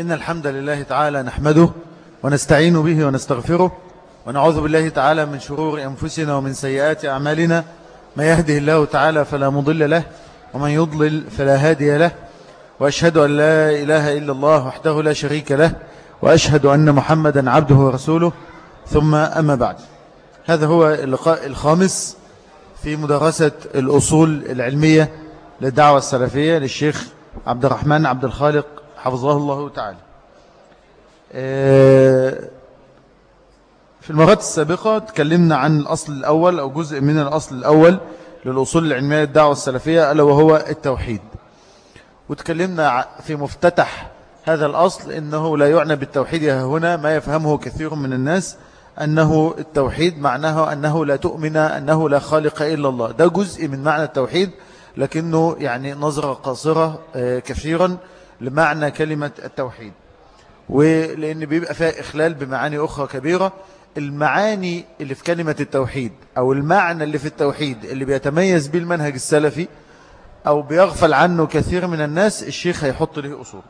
إن الحمد لله تعالى نحمده ونستعين به ونستغفره ونعوذ بالله تعالى من شرور أنفسنا ومن سيئات أعمالنا. ما يهده الله تعالى فلا مضل له ومن يضلل فلا هادي له. وأشهد أن لا إله إلا الله وحده لا شريك له. وأشهد أن محمدا عبده ورسوله. ثم أما بعد. هذا هو اللقاء الخامس في مدرسة الأصول العلمية للدعوة السلفية للشيخ عبد الرحمن عبد الخالق حفظه الله تعالى. آه، في المرات السابقة تكلمنا عن الأصل الأول أو جزء من الأصل الأول للأصول العلمية للدعوة السلفية ألا وهو التوحيد. وتكلمنا في مفتتح هذا الأصل إنه لا يعنى بالتوحيد هنا ما يفهمه كثير من الناس أنه التوحيد معناه أنه لا تؤمن أنه لا خالق إلا الله. ده جزء من معنى التوحيد لكنه يعني نظرة قاصرة آه، كثيرا. لمعنى كلمة التوحيد. ولأن بيبقى فيها إخلال بمعاني أخرى كبيرة المعاني اللي في كلمة التوحيد أو المعنى اللي في التوحيد اللي بيتميز به المنهج السلفي أو بيغفل عنه كثير من الناس الشيخ هيحط له أصول.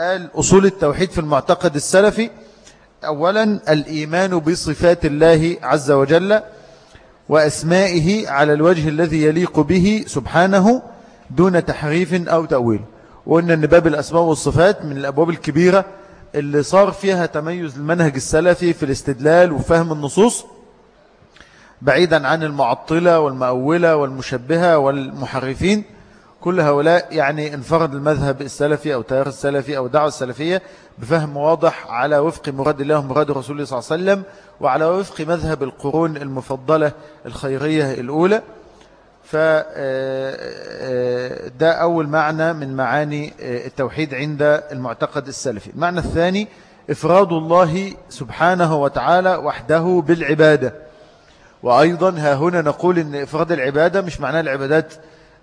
قال أصول التوحيد في المعتقد السلفي أولا الإيمان بصفات الله عز وجل وأسمائه على الوجه الذي يليق به سبحانه دون تحريف أو تأويل. وقلنا أن باب الأسماء والصفات من الأبواب الكبيرة اللي صار فيها تميز المنهج السلفي في الاستدلال وفهم النصوص بعيدا عن المعطلة والمأولة والمشبهة والمحرفين كل هؤلاء يعني انفرد المذهب السلفي أو تيار السلفي أو دعوة السلفية بفهم واضح على وفق مراد الله ومراد رسول الله صلى الله عليه وسلم وعلى وفق مذهب القرون المفضلة الخيرية الأولى. فده أول معنى من معاني التوحيد عند المعتقد السلفي. المعنى الثاني إفراد الله سبحانه وتعالى وحده بالعبادة. وأيضا ها هنا نقول أن إفراد العبادة مش معناه العبادات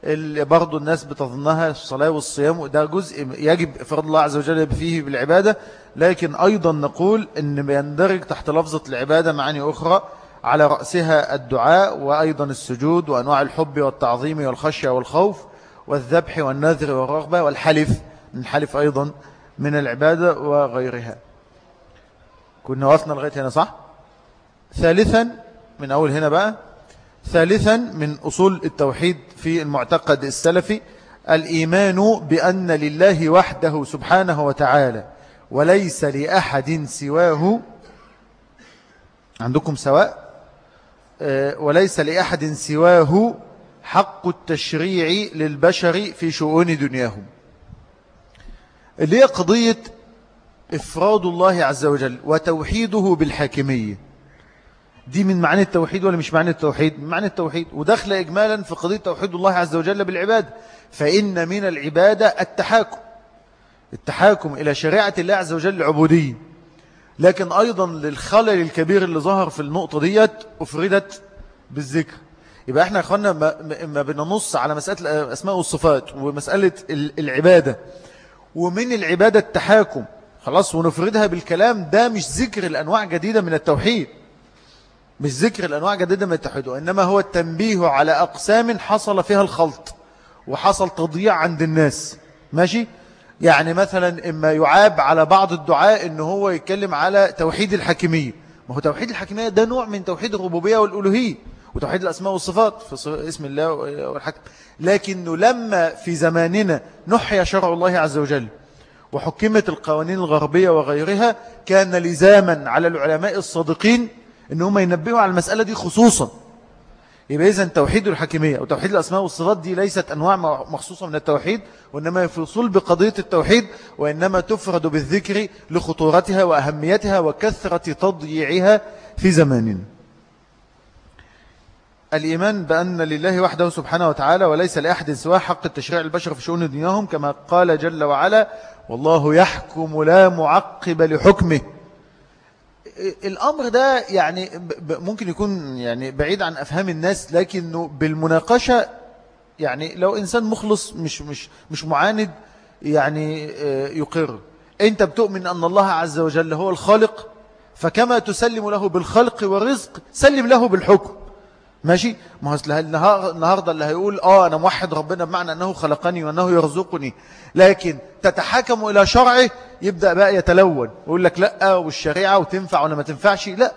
اللي برضو الناس بتظنها الصلاة والصيام ده جزء يجب إفراد الله عز وجل فيه بالعبادة. لكن أيضا نقول أن يندرج تحت لفظة العبادة معاني أخرى على رأسها الدعاء وأيضا السجود وأنواع الحب والتعظيم والخشية والخوف والذبح والنذر والرغبة والحلف من حلف أيضا من العبادة وغيرها. كنا وقفنا لغاية هنا صح؟ ثالثا من أول هنا بقى ثالثا من أصول التوحيد في المعتقد السلفي الإيمان بأن لله وحده سبحانه وتعالى وليس لأحد سواه. عندكم سواء؟ وليس لأحد سواه حق التشريع للبشر في شؤون دنياهم. اللي هي قضية إفراد الله عز وجل وتوحيده بالحاكمية. دي من معنى التوحيد ولا مش معنى التوحيد؟ من معنى التوحيد. ودخل إجمالا في قضية توحيد الله عز وجل بالعباد. فإن من العبادة التحاكم. التحاكم إلى شريعة الله عز وجل العبودية. لكن أيضا للخلل الكبير اللي ظهر في النقطة ديت أفردت بالذكر. يبقى إحنا إخوانا ما بننص على مسألة الأسماء والصفات ومسألة العبادة. ومن العبادة التحاكم. خلاص ونفردها بالكلام ده مش ذكر الأنواع جديدة من التوحيد. مش ذكر الأنواع جديدة من التوحيد وإنما هو التنبيه على أقسام حصل فيها الخلط وحصل تضييع عند الناس. ماشي؟ يعني مثلا إما يعاب على بعض الدعاء إن هو يتكلم على توحيد الحكمية ما هو توحيد الحكمية ده نوع من توحيد الربوبية والألوهية. وتوحيد الأسماء والصفات في اسم الله والحكم. لكنه لما في زماننا نحيا شرع الله عز وجل وحكمت القوانين الغربية وغيرها كان لزاما على العلماء الصادقين إن هم ينبهوا على المسألة دي خصوصا. يبقى إذن توحيد الحكمية وتوحيد الأسماء والصفات دي ليست أنواع مخصوصة من التوحيد وإنما في صلب قضية التوحيد وإنما تفرد بالذكر لخطورتها وأهميتها وكثرة تضييعها في زماننا. الإيمان بأن لله وحده سبحانه وتعالى وليس لأحد سواه حق التشريع البشر في شؤون دنياهم كما قال جل وعلا والله يحكم لا معقب لحكمه الأمر ده يعني ممكن يكون يعني بعيد عن أفهام الناس لكنه بالمناقشة يعني لو إنسان مخلص مش مش مش معاند يعني آه، يقر. أنت بتؤمن أن الله عز وجل هو الخالق فكما تسلم له بالخلق والرزق سلم له بالحكم. ماشي؟ ما هو النهاردة اللي هيقول آه أنا موحد ربنا بمعنى أنه خلقني وأنه يرزقني. لكن تتحكم إلى شرعه يبدأ بقى يتلون. ويقول لك لأ والشريعة وتنفع ولا ما تنفعش؟ لأ.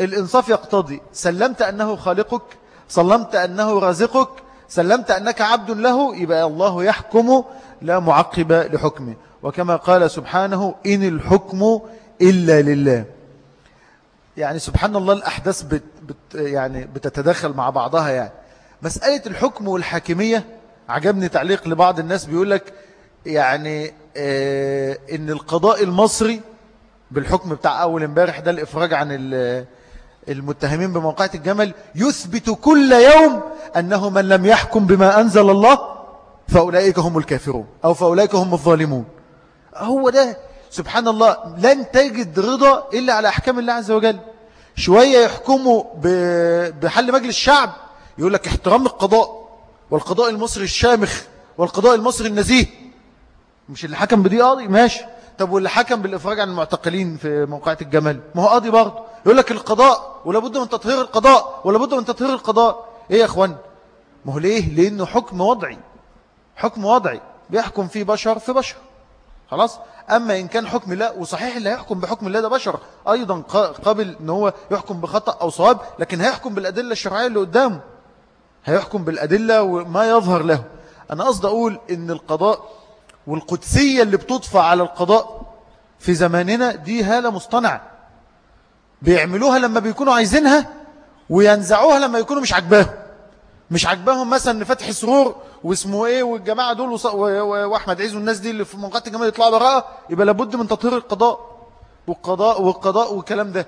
الإنصاف يقتضي سلمت أنه خالقك سلمت أنه رازقك سلمت أنك عبد له يبقى الله يحكم لا معقب لحكمه. وكما قال سبحانه إن الحكم إلا لله. يعني سبحان الله الأحداث بت بت يعني بتتدخل مع بعضها يعني. مسألة الحكم والحاكمية عجبني تعليق لبعض الناس بيقول لك يعني آه إن القضاء المصري بالحكم بتاع أول امبارح ده الإفراج عن المتهمين بموقعة الجمل يثبت كل يوم أنه من لم يحكم بما أنزل الله فأولئك هم الكافرون أو فأولئك هم الظالمون. هو ده سبحان الله لن تجد رضا إلا على أحكام الله عز وجل. شوية يحكموا بحل مجلس الشعب يقول لك احترام القضاء والقضاء المصري الشامخ والقضاء المصري النزيه. مش اللي حكم بدي قاضي؟ ماشي. طب واللي حكم بالإفراج عن المعتقلين في موقعة الجمل؟ ما هو قاضي برضه. يقول لك القضاء ولا بد من تطهير القضاء ولا بد من تطهير القضاء. إيه يا إخوان؟ ما هو ليه؟ لأنه حكم وضعي. حكم وضعي. بيحكم فيه بشر في بشر. خلاص؟ أما إن كان حكم الله وصحيح اللي هيحكم بحكم الله ده بشر. أيضا قابل أن هو يحكم بخطأ أو صواب لكن هيحكم بالأدلة الشرعية اللي قدامه. هيحكم بالأدلة وما يظهر له. أنا قصد أقول إن القضاء والقدسية اللي بتضفى على القضاء في زماننا دي هالة مصطنعة. بيعملوها لما بيكونوا عايزينها وينزعوها لما يكونوا مش عجباهم مش عجباهم مثلا فتح سرور واسمه إيه والجماعة دول وأحمد عيز والناس دي اللي في منقات الجمال يطلعوا براءة يبقى لابد من تطهير القضاء والقضاء والقضاء والكلام ده.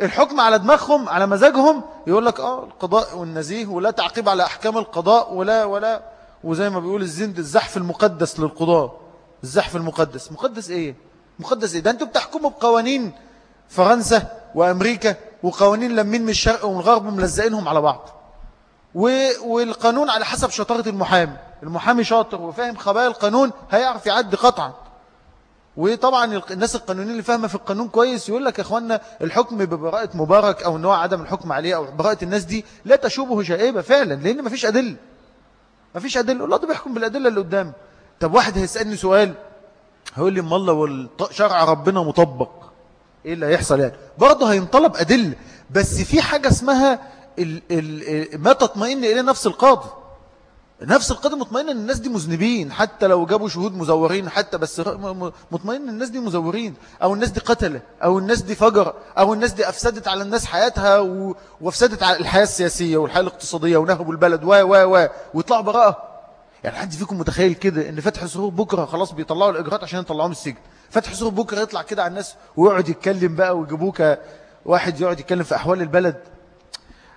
الحكم على دماغهم على مزاجهم يقول لك آه القضاء والنزيه ولا تعقيب على أحكام القضاء ولا ولا وزي ما بيقول الزند الزحف المقدس للقضاء الزحف المقدس. مقدس إيه؟ مقدس إيه؟ ده أنتوا بتحكموا بقوانين فرنسا وأمريكا وقوانين لمين من الشرق والغرب ملزقينهم على بعض. والقانون على حسب شطارة المحامي. المحامي شاطر وفاهم خبايا القانون هيعرف يعد قطعا. وطبعا الناس القانونيين اللي فاهمة في القانون كويس يقول لك يا اخوانا الحكم ببراءة مبارك أو نوع عدم الحكم عليه أو براءة الناس دي لا تشوبه شائبة فعلا لأن مفيش أدلة. مفيش أدلة. الله ده بيحكم بالأدلة اللي قدامه. طب واحد هيسألني سؤال هيقول لي ما الله والشرع ربنا مطبق. إيه اللي هيحصل يعني؟ برضه هينطلب أدلة. بس في حاجة اسمها ما تطمئن إليه نفس القاضي. نفس القاضي مطمئن إن الناس دي مذنبين حتى لو جابوا شهود مزورين حتى بس مطمئن إن الناس دي مزورين أو الناس دي قتلة أو الناس دي فجر أو الناس دي أفسدت على الناس حياتها وأفسدت على الحياة السياسية والحياة الاقتصادية ونهبوا البلد و و و ويطلعوا براءة. يعني حد فيكم متخيل كده إن فتح سرور بكرة خلاص بيطلعوا الإجراءات عشان يطلعوهم السجن؟ فتح سرور بكرة يطلع كده على الناس ويقعد يتكلم بقى ويجيبوك واحد يقعد يتكلم في أحوال البلد.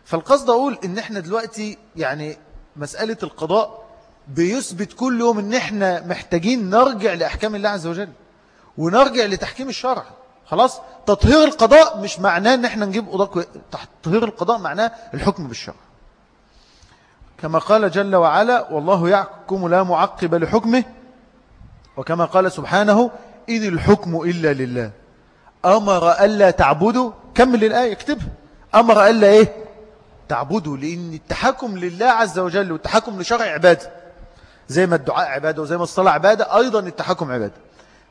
فالقصد أقول إن إحنا دلوقتي يعني مسألة القضاء بيثبت كل يوم إن إحنا محتاجين نرجع لأحكام الله عز وجل ونرجع لتحكيم الشرع. خلاص؟ تطهير القضاء مش معناه إن إحنا نجيب قضاء تطهير القضاء معناه الحكم بالشرع. كما قال جل وعلا والله يحكم لا معقب لحكمه. وكما قال سبحانه إذ الحكم إلا لله. أمر ألا تعبدوا؟ كمل الآية اكتبها. أمر ألا إيه؟ تعبده لأن التحكم لله عز وجل والتحكم لشرع عبادة. زي ما الدعاء عبادة وزي ما الصلاة عبادة أيضا التحكم عبادة.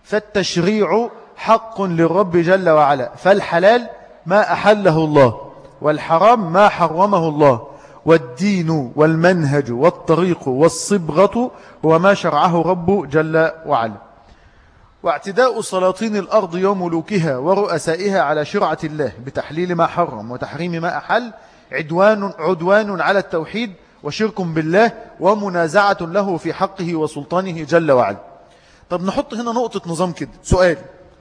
فالتشريع حق للرب جل وعلا. فالحلال ما أحله الله والحرام ما حرمه الله. والدين والمنهج والطريق والصبغة هو ما شرعه رب جل وعلا. واعتداء سلاطين الأرض يوم ملوكها ورؤسائها على شرعة الله بتحليل ما حرم وتحريم ما أحل عدوان, عدوان على التوحيد وشرك بالله ومنازعة له في حقه وسلطانه جل وعلا. طب نحط هنا نقطة نظام كده. سؤال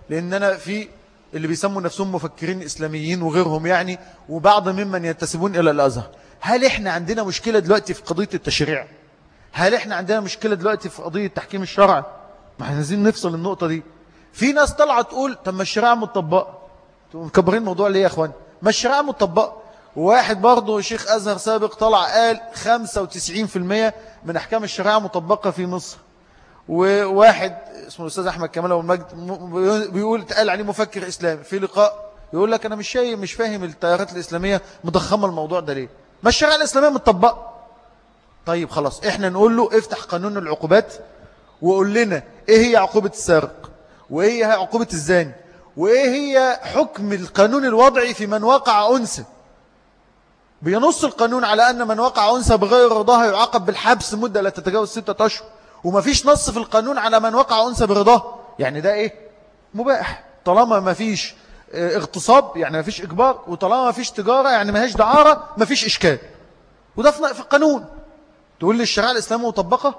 لأن أنا في اللي بيسموا نفسهم مفكرين إسلاميين وغيرهم يعني وبعض ممن ينتسبون إلى الأزهر. هل إحنا عندنا مشكلة دلوقتي في قضية التشريع؟ هل إحنا عندنا مشكلة دلوقتي في قضية تحكيم الشرع؟ ما إحنا عايزين نفصل النقطة دي. في ناس طلعت تقول طب ما الشريعة متطبقة. مكبرين الموضوع ليه يا أخوان؟ ما الشريعة متطبقة. وواحد برضه شيخ أزهر سابق طلع قال 95% من أحكام الشريعة مطبقة في مصر. وواحد اسمه الأستاذ أحمد كمال والمجد بيقول تقال عليه مفكر إسلامي في لقاء يقول لك أنا مش شايف مش فاهم التيارات الإسلامية مضخمة الموضوع ده ليه. ما الشريعة الإسلامية متطبقة. طيب خلاص إحنا نقول له افتح قانون العقوبات وقول لنا إيه هي عقوبة السارق؟ وإيه هي عقوبة الزاني؟ وإيه هي حكم القانون الوضعي في من وقع أنثى؟ بينص القانون على أن من وقع أنثى بغير رضاها يعاقب بالحبس مدة لا تتجاوز ستة أشهر. وما فيش نص في القانون على من وقع أنثى برضاه. يعني ده إيه؟ مباح. طالما ما فيش آه، اغتصاب يعني ما فيش إجبار وطالما ما فيش تجارة يعني ما هيش دعارة ما فيش إشكال. وده في القانون. تقول لي الشريعة الإسلامية مطبقة؟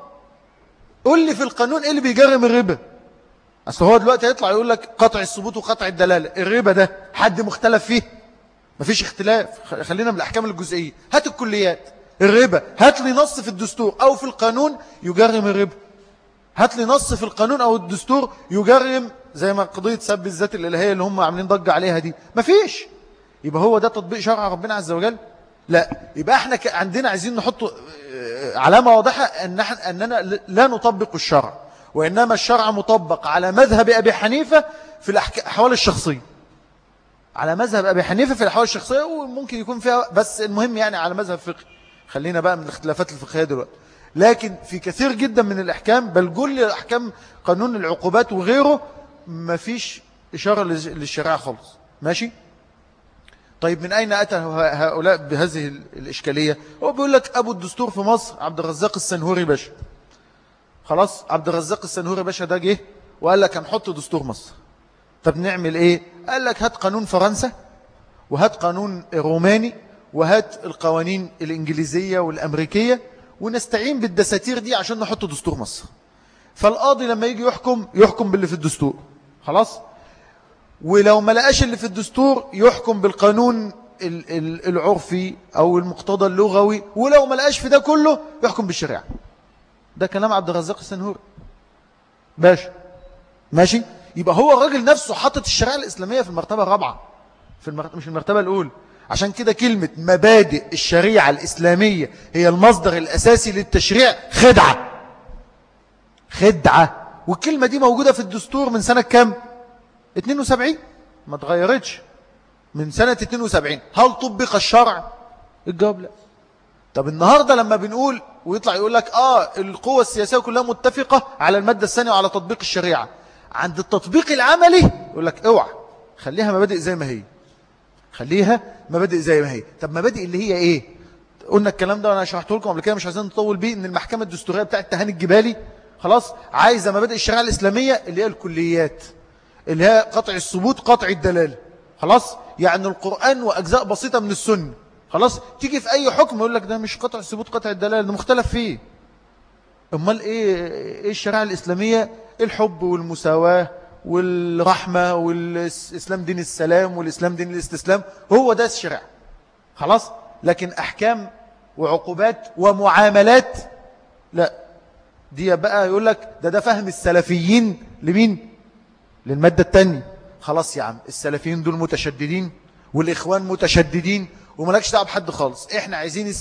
قول لي في القانون إيه اللي بيجرم الربا. أصل هو دلوقتي هيطلع يقول لك قطع الثبوت وقطع الدلالة. الربا ده حد مختلف فيه. مفيش اختلاف. خلينا من الأحكام الجزئية. هات الكليات. الربا. هات لي نص في الدستور أو في القانون يجرم الربا. هات لي نص في القانون أو الدستور يجرم زي ما قضية سب الذات الإلهية اللي هم عاملين ضجة عليها دي. مفيش. يبقى هو ده تطبيق شرع ربنا عز وجل؟ لا. يبقى إحنا عندنا عايزين نحط آه، علامة واضحة أن أننا لا نطبق الشرع. وإنما الشرع مطبق على مذهب أبي حنيفة في الأحوال الشخصية. على مذهب أبي حنيفة في الأحوال الشخصية وممكن يكون فيها بس المهم يعني على مذهب فقه خلينا بقى من الاختلافات الفقهية دلوقتي. لكن في كثير جدا من الأحكام بل كل الأحكام قانون العقوبات وغيره ما فيش إشارة للشريعة خالص. ماشي؟ طيب من أين أتى هؤلاء بهذه الإشكالية؟ هو بيقول لك أبو الدستور في مصر عبد الرزاق السنهوري باشا. خلاص؟ عبد الرزاق السنهوري باشا ده جه وقال لك هنحط دستور مصر. طب نعمل إيه؟ قال لك هات قانون فرنسا وهات قانون روماني وهات القوانين الإنجليزية والأمريكية ونستعين بالدساتير دي عشان نحط دستور مصر. فالقاضي لما يجي يحكم يحكم باللي في الدستور. خلاص؟ ولو ما لقاش اللي في الدستور يحكم بالقانون العرفي أو المقتضى اللغوي ولو ما لقاش في ده كله يحكم بالشريعة. ده كلام عبد الرزاق السنهوري. باشا ماشي؟ يبقى هو الراجل نفسه حاطط الشريعة الإسلامية في المرتبة الرابعة. في المرتبة مش المرتبة الأولى. عشان كده كلمة مبادئ الشريعة الإسلامية هي المصدر الأساسي للتشريع خدعة. خدعة. والكلمة دي موجودة في الدستور من سنة كام؟ 72 ما تغيرتش من سنة 72 هل طبق الشرع؟ الجواب لا. طب النهاردة لما بنقول ويطلع يقول لك آه القوة السياسية كلها متفقة على المادة الثانية وعلى تطبيق الشريعة. عند التطبيق العملي يقول لك اوعى خليها مبادئ زي ما هي. خليها مبادئ زي ما هي. طب مبادئ اللي هي إيه؟ قلنا الكلام ده وأنا شرحته لكم قبل كده مش عايزين نطول بيه إن المحكمة الدستورية بتاعت تهاني الجبالي خلاص عايزة مبادئ الشريعة الإسلامية اللي هي الكليات اللي هي قطع الثبوت قطع الدلالة خلاص؟ يعني القرآن وأجزاء بسيطة من السنة خلاص؟ تيجي في أي حكم يقول لك ده مش قطع الثبوت قطع الدلالة ده مختلف فيه. أمال إيه إيه الشريعة الإسلامية؟ الحب والمساواة والرحمة والإسلام دين السلام والإسلام دين الاستسلام؟ هو ده الشرع خلاص؟ لكن أحكام وعقوبات ومعاملات؟ لا. دي بقى يقول لك ده ده فهم السلفيين لمين؟ للمادة التانية. خلاص يا عم السلفيين دول متشددين والإخوان متشددين وملكش دعوة بحد خالص. إحنا عايزين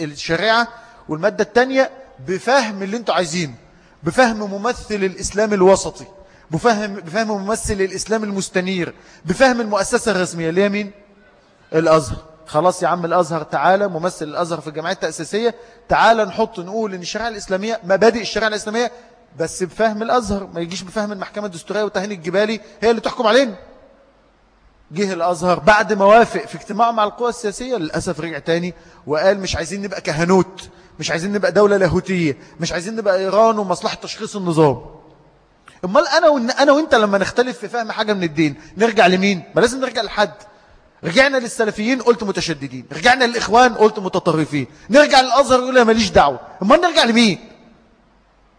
الشريعة والمادة التانية بفهم اللي أنتوا عايزينه بفهم ممثل الإسلام الوسطي بفهم, بفهم ممثل الإسلام المستنير بفهم المؤسسة الرسمية اللي هي مين؟ الأزهر. خلاص يا عم الأزهر تعالى ممثل الأزهر في الجمعية التأسيسية تعالى نحط نقول إن الشريعة الإسلامية مبادئ الشريعة الإسلامية بس بفهم الأزهر ما يجيش بفهم المحكمة الدستورية وتهاني الجبالي هي اللي تحكم علينا. جه الأزهر بعد ما وافق في اجتماع مع القوى السياسية للأسف رجع تاني وقال مش عايزين نبقى كهنوت. مش عايزين نبقى دولة لاهوتية مش عايزين نبقى إيران ومصلحة تشخيص النظام. أمال أنا, وإن أنا وإنت لما نختلف في فهم حاجة من الدين نرجع لمين؟ ما لازم نرجع لحد. رجعنا للسلفيين قلت متشددين. رجعنا للإخوان قلت متطرفين. نرجع للأزهر يقول ماليش دعوة. أمال نرجع لمين؟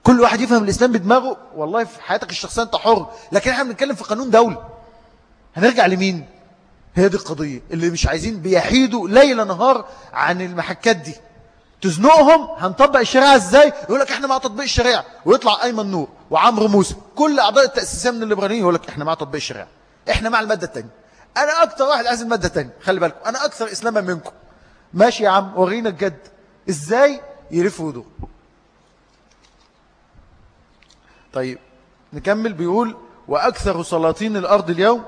كل واحد يفهم الإسلام بدماغه. والله في حياتك الشخصية أنت حر لكن إحنا بنتكلم في قانون دولة هنرجع لمين؟ هي دي القضية. اللي مش عايزين بيحيدوا ليل نهار عن المحكات دي. تزنقهم هنطبق الشريعة إزاي؟ يقول لك إحنا مع تطبيق الشريعة. ويطلع أيمن نور وعمرو موسى كل أعضاء التأسيسية من الليبرانيين يقول لك إحنا مع تطبيق الشريعة. إحنا مع المادة التانية. أنا أكتر واحد عايز المادة التانية خلي بالكم. أنا أكثر اسلاما منكم. ماشي يا عم ورينا الجد. إزاي يلفوا ودور طيب نكمل. بيقول وأكثر سلاطين الأرض اليوم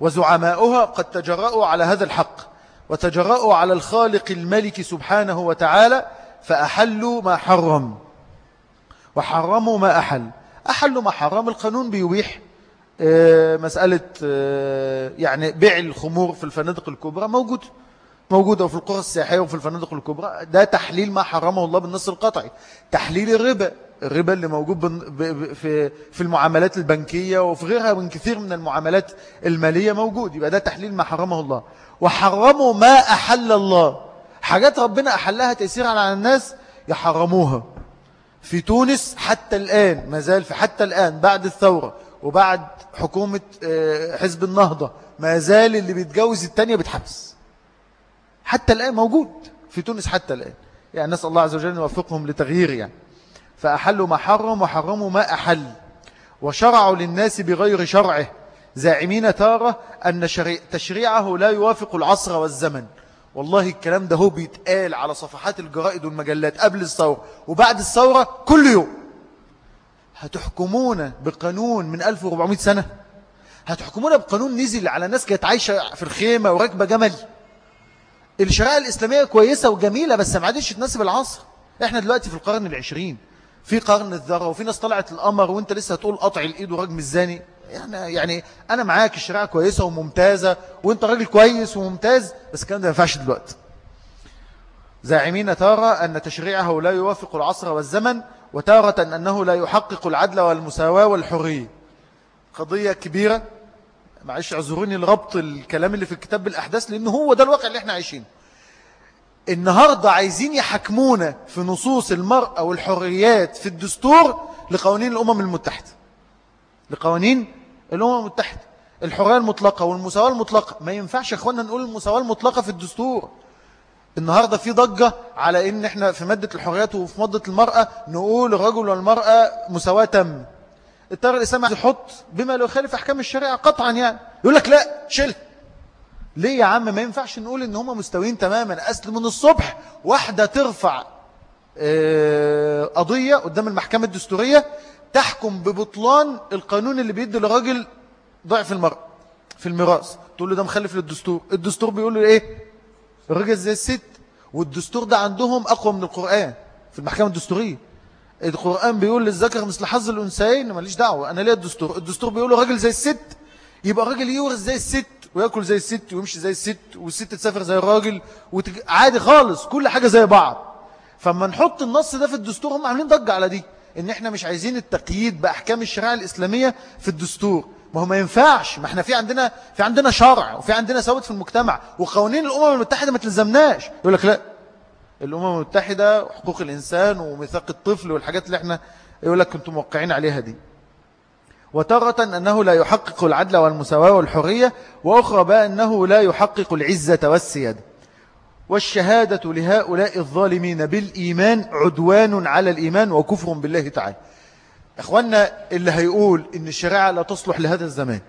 وزعماؤها قد تجرأوا على هذا الحق. وتجرأوا على الخالق الملك سبحانه وتعالى فأحلوا ما حرم. وحرموا ما أحل. أحلوا ما حرم القانون بيبيح آه، مسألة آه، يعني بيع الخمور في الفنادق الكبرى موجود. موجودة في القرى السياحية وفي الفنادق الكبرى. ده تحليل ما حرمه الله بالنص القطعي. تحليل الربا. الربا اللي موجود في في المعاملات البنكية وفي غيرها من كثير من المعاملات المالية موجود. يبقى ده تحليل ما حرمه الله. وحرموا ما أحل الله. حاجات ربنا أحلها تأثير على الناس يحرموها. في تونس حتى الآن ما زال في حتى الآن بعد الثورة وبعد حكومة آه، حزب النهضة ما زال اللي بيتجوز التانية بتحبس. حتى الآن موجود. في تونس حتى الآن. يعني نسأل الله عز وجل يوفقهم لتغيير يعني. فأحلوا ما حرم وحرموا ما أحل. وشرعوا للناس بغير شرعه. زاعمين تارة أن تشريعه لا يوافق العصر والزمن. والله الكلام ده هو بيتقال على صفحات الجرائد والمجلات قبل الثورة وبعد الثورة كل يوم. هتحكمونا بقانون من 1400 سنة؟ هتحكمونا بقانون نزل على ناس كانت عايشة في الخيمة وراكبة جمل؟ الشرائع الإسلامية كويسة وجميلة بس ما عادش تناسب العصر. إحنا دلوقتي في القرن العشرين. في قرن الذرة وفي ناس طلعت القمر وانت لسه هتقول قطع الإيد ورجم الزاني. يعني, يعني أنا معاك الشريعة كويسة وممتازة وانت راجل كويس وممتاز بس الكلام ده ما ينفعش دلوقتي. زاعمين تارة أن تشريعه لا يوافق العصر والزمن وتارة أنه لا يحقق العدل والمساواة والحرية. قضية كبيرة. معلش اعذروني لربط الكلام اللي في الكتاب بالأحداث لأنه هو ده الواقع اللي إحنا عايشينه. النهاردة عايزين يحكمونا في نصوص المرأة والحريات في الدستور لقوانين الأمم المتحدة. لقوانين الأمم المتحدة. الحرية المطلقة والمساواة المطلقة. ما ينفعش يا أخوانا نقول المساواة المطلقة في الدستور. النهاردة في ضجة على إن إحنا في مادة الحريات وفي مادة المرأة نقول الرجل والمرأة مساواة تم التيار الإسلامي يحط بما لا يخالف أحكام الشريعة قطعا يعني. يقول لك لا شل ليه يا عم ما ينفعش نقول إن هم مستويين تماما؟ أصل من الصبح واحدة ترفع آه، قضية قدام المحكمة الدستورية تحكم ببطلان القانون اللي بيدي لراجل ضعف المرأة في الميراث. تقول له ده مخلف للدستور. الدستور بيقول له إيه؟ الراجل زي الست. والدستور ده عندهم أقوى من القرآن في المحكمة الدستورية. القرآن بيقول للذكر مثل حظ الأنثيين. ماليش دعوة أنا ليه الدستور. الدستور بيقول له راجل زي الست. يبقى راجل يورث زي الست. ويأكل زي الست ويمشي زي الست والست تسافر زي الراجل. عادي خالص كل حاجة زي بعض. فما نحط النص ده في الدستور هم عاملين ضجة على دي إن إحنا مش عايزين التقييد بأحكام الشريعة الإسلامية في الدستور. ما هو ما ينفعش ما إحنا في عندنا في عندنا شرع وفي عندنا ثوابت في المجتمع وقوانين الأمم المتحدة ما تلزمناش. يقول لك لا الأمم المتحدة وحقوق الإنسان وميثاق الطفل والحاجات اللي إحنا يقول لك كنتم موقعين عليها دي. وتارة أنه لا يحقق العدل والمساواة والحرية وأخرى بقى أنه لا يحقق العزة والسيادة. والشهادة لهؤلاء الظالمين بالإيمان عدوان على الإيمان وكفر بالله تعالى. أخوانا اللي هيقول إن الشريعة لا تصلح لهذا الزمان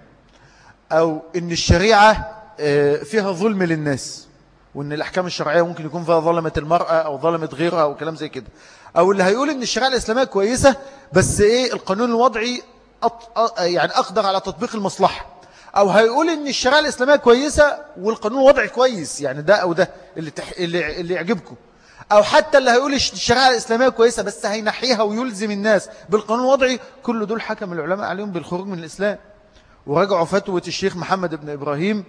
أو إن الشريعة آه، فيها ظلم للناس وإن الأحكام الشرعية ممكن يكون فيها ظلمة المرأة أو ظلمة غيرها أو كلام زي كده أو اللي هيقول إن الشريعة الإسلامية كويسة بس إيه القانون الوضعي يعني أقدر على تطبيق المصلحة. أو هيقول إن الشريعة الإسلامية كويسة والقانون الوضعي كويس يعني ده أو ده اللي, تح... اللي... اللي يعجبكم. أو حتى اللي هيقول الشريعة الإسلامية كويسة بس هينحيها ويلزم الناس بالقانون الوضعي كل دول حكم العلماء عليهم بالخروج من الإسلام. ورجعوا فتوة الشيخ محمد بن إبراهيم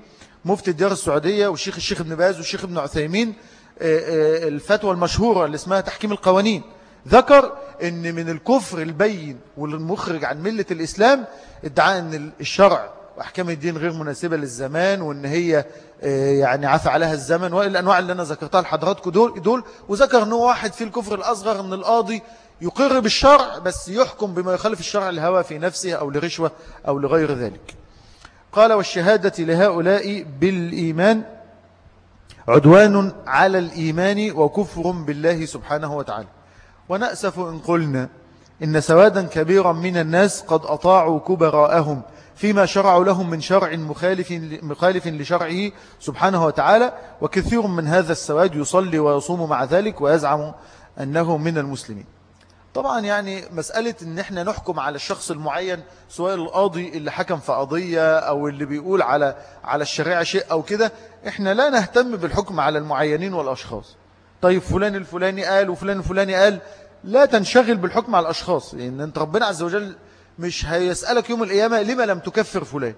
مفتي الديار السعودية والشيخ الشيخ ابن باز والشيخ ابن عثيمين الفتوى المشهورة اللي اسمها تحكيم القوانين. ذكر إن من الكفر البين والمخرج عن ملة الإسلام ادعاء إن الشرع وأحكام الدين غير مناسبة للزمان وأن هي آه، يعني عفى عليها الزمن والأنواع اللي أنا ذكرتها لحضراتكم دول, دول. وذكر أنه واحد في الكفر الأصغر أن القاضي يقر بالشرع بس يحكم بما يخالف الشرع الهوى في نفسه أو لرشوة أو لغير ذلك. قال والشهادة لهؤلاء بالإيمان عدوان على الإيمان وكفر بالله سبحانه وتعالى. ونأسف إن قلنا إن سوادا كبيرا من الناس قد أطاعوا كبراءهم فيما شرعوا لهم من شرع مخالف, مخالف لشرعه سبحانه وتعالى وكثير من هذا السواد يصلي ويصوم مع ذلك ويزعم أنه من المسلمين. طبعا يعني مسألة إن إحنا نحكم على الشخص المعين سواء القاضي اللي حكم في قضية أو اللي بيقول على على الشريعة شيء أو كده إحنا لا نهتم بالحكم على المعينين والأشخاص. طيب فلان الفلاني قال وفلان الفلاني قال لا تنشغل بالحكم على الأشخاص لأن أنت ربنا عز وجل مش هيسألك يوم القيامة لما لم تكفر فلان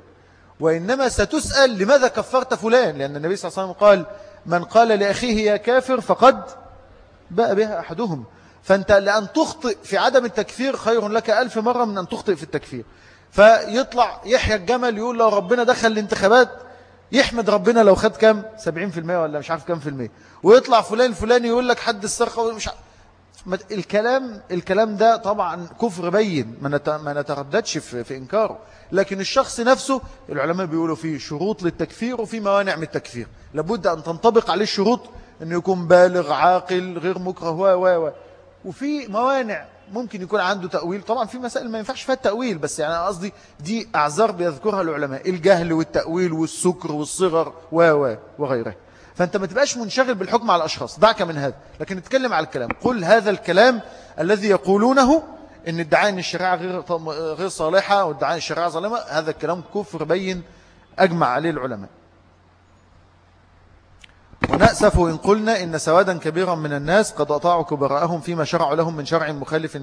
وإنما ستسأل لماذا كفرت فلان لأن النبي صلى الله عليه وسلم قال من قال لأخيه يا كافر فقد بقى بها أحدهم. فأنت لأن تخطئ في عدم التكفير خير لك ألف مرة من أن تخطئ في التكفير. فيطلع يحيى الجمل يقول لو ربنا دخل الانتخابات يحمد ربنا لو خد كم 70% ولا مش عارف كم في المية. ويطلع فلان الفلاني يقول لك حد السرقة مش عارف الكلام الكلام ده طبعا كفر بين ما نترددش في, إنكاره. لكن الشخص نفسه العلماء بيقولوا فيه شروط للتكفير وفي موانع من التكفير. لابد أن تنطبق عليه الشروط أنه يكون بالغ عاقل غير مكره و و وفي موانع ممكن يكون عنده تأويل. طبعا في مسائل ما ينفعش فيها التأويل بس يعني قصدي دي أعذار بيذكرها العلماء. الجهل والتأويل والسكر والصغر و وغيره. فأنت ما تبقاش منشغل بالحكم على الأشخاص. دعك من هذا. لكن نتكلم على الكلام. قل هذا الكلام الذي يقولونه إن ادعاء إن الشريعة غير غير صالحة وادعاء الشريعة ظالمة هذا الكلام كفر بين أجمع عليه العلماء. ونأسف إن قلنا إن سوادا كبيرا من الناس قد أطاعوا كبراءهم فيما شرعوا لهم من شرع مخالف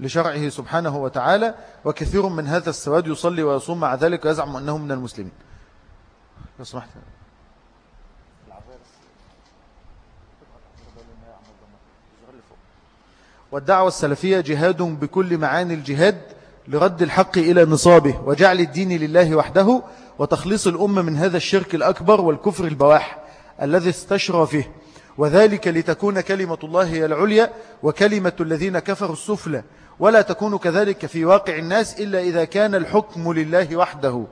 لشرعه سبحانه وتعالى وكثير من هذا السواد يصلي ويصوم مع ذلك ويزعم أنه من المسلمين. لو سمحت. والدعوة السلفية جهاد بكل معاني الجهاد لرد الحق إلى نصابه وجعل الدين لله وحده وتخليص الأمة من هذا الشرك الأكبر والكفر البواح الذي استشرى فيه. وذلك لتكون كلمة الله هي العليا وكلمة الذين كفروا السفلى. ولا تكون كذلك في واقع الناس إلا إذا كان الحكم لله وحده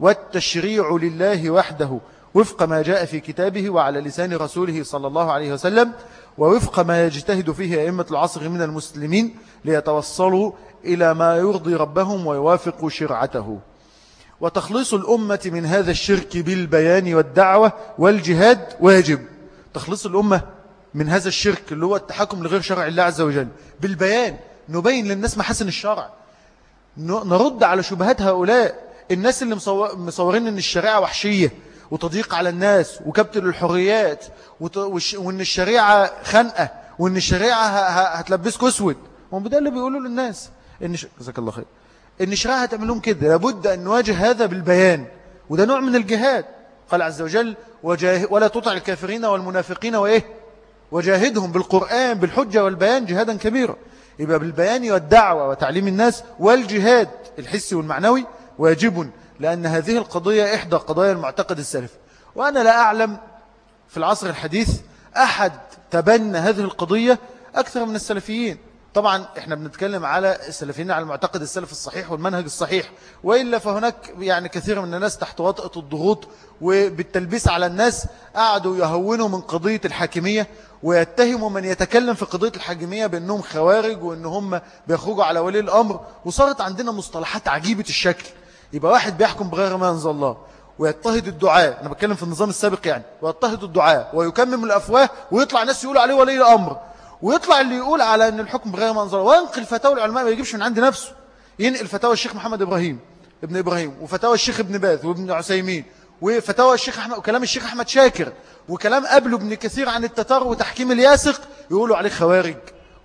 والتشريع لله وحده. وفق ما جاء في كتابه وعلى لسان رسوله صلى الله عليه وسلم ووفق ما يجتهد فيه أئمة العصر من المسلمين ليتوصلوا إلى ما يرضي ربهم ويوافق شرعته. وتخليص الأمة من هذا الشرك بالبيان والدعوة والجهاد واجب. تخليص الأمة من هذا الشرك اللي هو التحكم لغير شرع الله عز وجل. بالبيان. نبين للناس محاسن الشرع. نرد على شبهات هؤلاء الناس اللي مصورين إن الشريعة وحشية. وتضييق على الناس وكبت الحريات وإن الشريعة خنقة وإن الشريعة هتلبسك أسود. وده اللي بيقولوا للناس. إن جزاك الله خير. إن الشريعة هتعمل لهم كده. لابد أن نواجه هذا بالبيان. وده نوع من الجهاد. قال عز وجل ولا تطع الكافرين والمنافقين وإيه؟ وجاهدهم بالقرآن بالحجة والبيان جهادا كبيرا. يبقى بالبيان والدعوة وتعليم الناس والجهاد. الحسي والمعنوي واجب لأن هذه القضية إحدى قضايا المعتقد السلفي. وأنا لا أعلم في العصر الحديث أحد تبنى هذه القضية أكثر من السلفيين. طبعا إحنا بنتكلم على السلفيين على المعتقد السلف الصحيح والمنهج الصحيح. وإلا فهناك يعني كثير من الناس تحت وطأة الضغوط وبالتلبيس على الناس قعدوا يهونوا من قضية الحاكمية ويتهموا من يتكلم في قضية الحاكمية بأنهم خوارج وأن هم بيخرجوا على ولي الأمر. وصارت عندنا مصطلحات عجيبة الشكل. يبقى واحد بيحكم بغير ما أنزل الله ويضطهد الدعاء. أنا بتكلم في النظام السابق يعني. ويضطهد الدعاء ويكمم الأفواه ويطلع ناس يقولوا عليه ولي الأمر. ويطلع اللي يقول على أن الحكم بغير ما أنزل الله. وينقل فتاوى العلماء ما يجيبش من عند نفسه. ينقل فتاوى الشيخ محمد إبراهيم ابن إبراهيم وفتاوى الشيخ ابن باث وابن عسيمين وفتاوى الشيخ أحمد وكلام الشيخ أحمد شاكر وكلام قبله ابن كثير عن التتار وتحكيم الياسق. يقولوا عليه خوارج.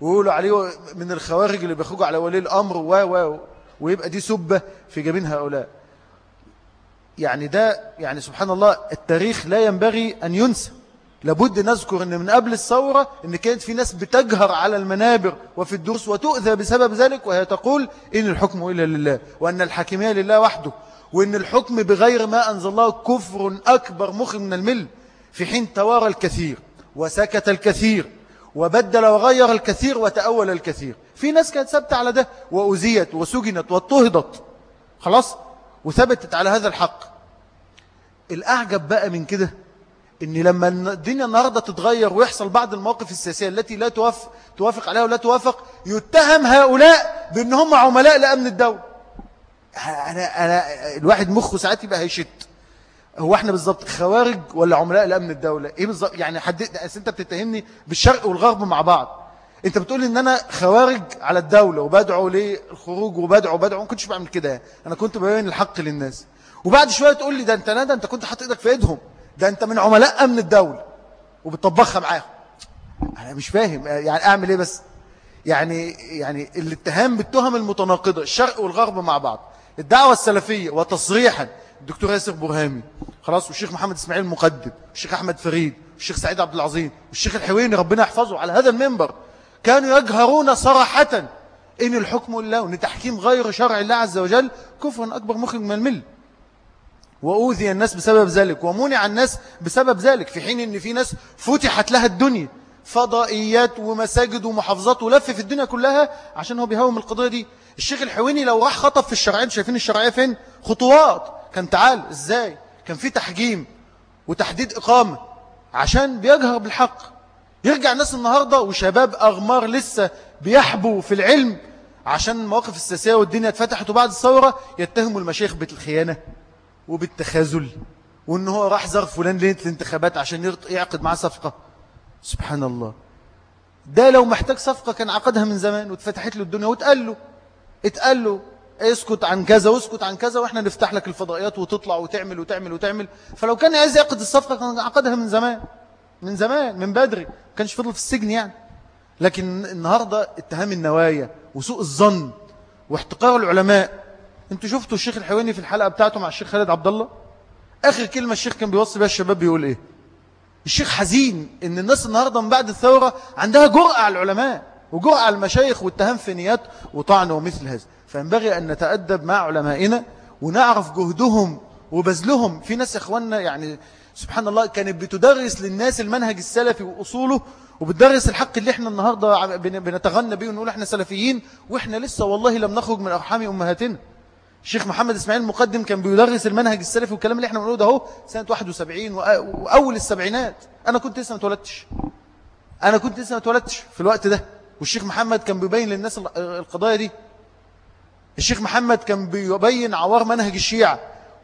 ويقولوا عليه من الخوارج اللي بيخرجوا على ولي الأمر و و. ويبقى دي سبة في جبين هؤلاء. يعني ده يعني سبحان الله التاريخ لا ينبغي أن ينسى. لابد نذكر أن من قبل الثورة أن كانت في ناس بتجهر على المنابر وفي الدروس وتؤذى بسبب ذلك وهي تقول إن الحكم إلا لله وأن الحاكمية لله وحده وأن الحكم بغير ما أنزل الله كفر أكبر مخرج من المل في حين توارى الكثير وسكت الكثير. وبدل وغير الكثير وتأول الكثير. في ناس كانت ثابتة على ده وأزيت وسجنت واضطهدت. خلاص؟ وثبتت على هذا الحق. الأعجب بقى من كده إن لما الدنيا النهاردة تتغير ويحصل بعض المواقف السياسية التي لا توافق, توافق عليها ولا توافق يتهم هؤلاء بأن هم عملاء لأمن الدولة. أنا, أنا الواحد مخه ساعات يبقى هيشت. هو إحنا بالظبط خوارج ولا عملاء لأمن الدولة؟ إيه بالظبط؟ يعني حدد انت بتتهمني بالشرق والغرب مع بعض. انت بتقول ان أنا خوارج على الدولة وبدعو للخروج وبدعو وبدعو. ما كنتش بعمل كده. أنا كنت ببين الحق للناس. وبعد شوية تقول لي ده أنت ندى أنت كنت حاطط إيدك في إيدهم. ده أنت من عملاء أمن الدولة وبتطبخها معاهم. أنا مش فاهم. يعني أعمل إيه بس؟ يعني يعني الاتهام بالتهم المتناقضة الشرق والغرب مع بعض. الدعوة السلفية وتصريحا. الدكتور ياسر برهامي. خلاص والشيخ محمد إسماعيل المقدم والشيخ أحمد فريد والشيخ سعيد عبد العظيم والشيخ الحويني ربنا يحفظه على هذا المنبر. كانوا يجهرون صراحة إن الحكم لله وإن تحكيم غير شرع الله عز وجل كفر أكبر مخرج من المل وأوذي الناس بسبب ذلك ومنع الناس بسبب ذلك في حين أن في ناس فتحت لها الدنيا. فضائيات ومساجد ومحافظات ولف في الدنيا كلها عشان هو بيهوم القضية دي. الشيخ الحويني لو راح خطب في الشرعين شايفين الشرعية فين؟ خطوات. كان تعال إزاي؟ كان في تحجيم وتحديد إقامة عشان بيجهر بالحق. يرجع الناس النهاردة وشباب أغمار لسه بيحبوا في العلم عشان المواقف السياسية والدنيا اتفتحت وبعد الثورة يتهموا المشايخ بالخيانة وبالتخاذل وإن هو راح زار فلان ليلة الانتخابات عشان يعقد معاه صفقة. سبحان الله. ده لو محتاج صفقة كان عقدها من زمان واتفتحت له الدنيا واتقال له. اتقال له. اسكت عن كذا واسكت عن كذا وإحنا نفتح لك الفضائيات وتطلع وتعمل وتعمل وتعمل. فلو كان عايز يعقد الصفقة كان عقدها من زمان. من زمان من بدري. ما كانش فضل في السجن يعني. لكن النهاردة اتهام النوايا وسوء الظن واحتقار العلماء. أنتوا شفتوا الشيخ الحويني في الحلقة بتاعته مع الشيخ خالد عبد الله آخر كلمة الشيخ كان بيوصي بها الشباب بيقول إيه؟ الشيخ حزين إن الناس النهاردة من بعد الثورة عندها جرأة على العلماء وجرأة على المشايخ والتهام في نيات وطعن ومثل هذا. فينبغي أن نتأدب مع علمائنا ونعرف جهدهم وبذلهم. في ناس يا إخواننا يعني سبحان الله كانت بتدرس للناس المنهج السلفي وأصوله وبتدرس الحق اللي إحنا النهاردة بنتغنى به ونقول إحنا سلفيين وإحنا لسه والله لم نخرج من أرحام أمهاتنا. الشيخ محمد إسماعيل المقدم كان بيدرس المنهج السلفي والكلام اللي إحنا بنقوله ده هو سنة 71 وأول السبعينات. أنا كنت لسه ما اتولدتش. أنا كنت لسه ما اتولدتش في الوقت ده. والشيخ محمد كان بيبين للناس القضايا دي. الشيخ محمد كان بيبين عوار منهج الشيعة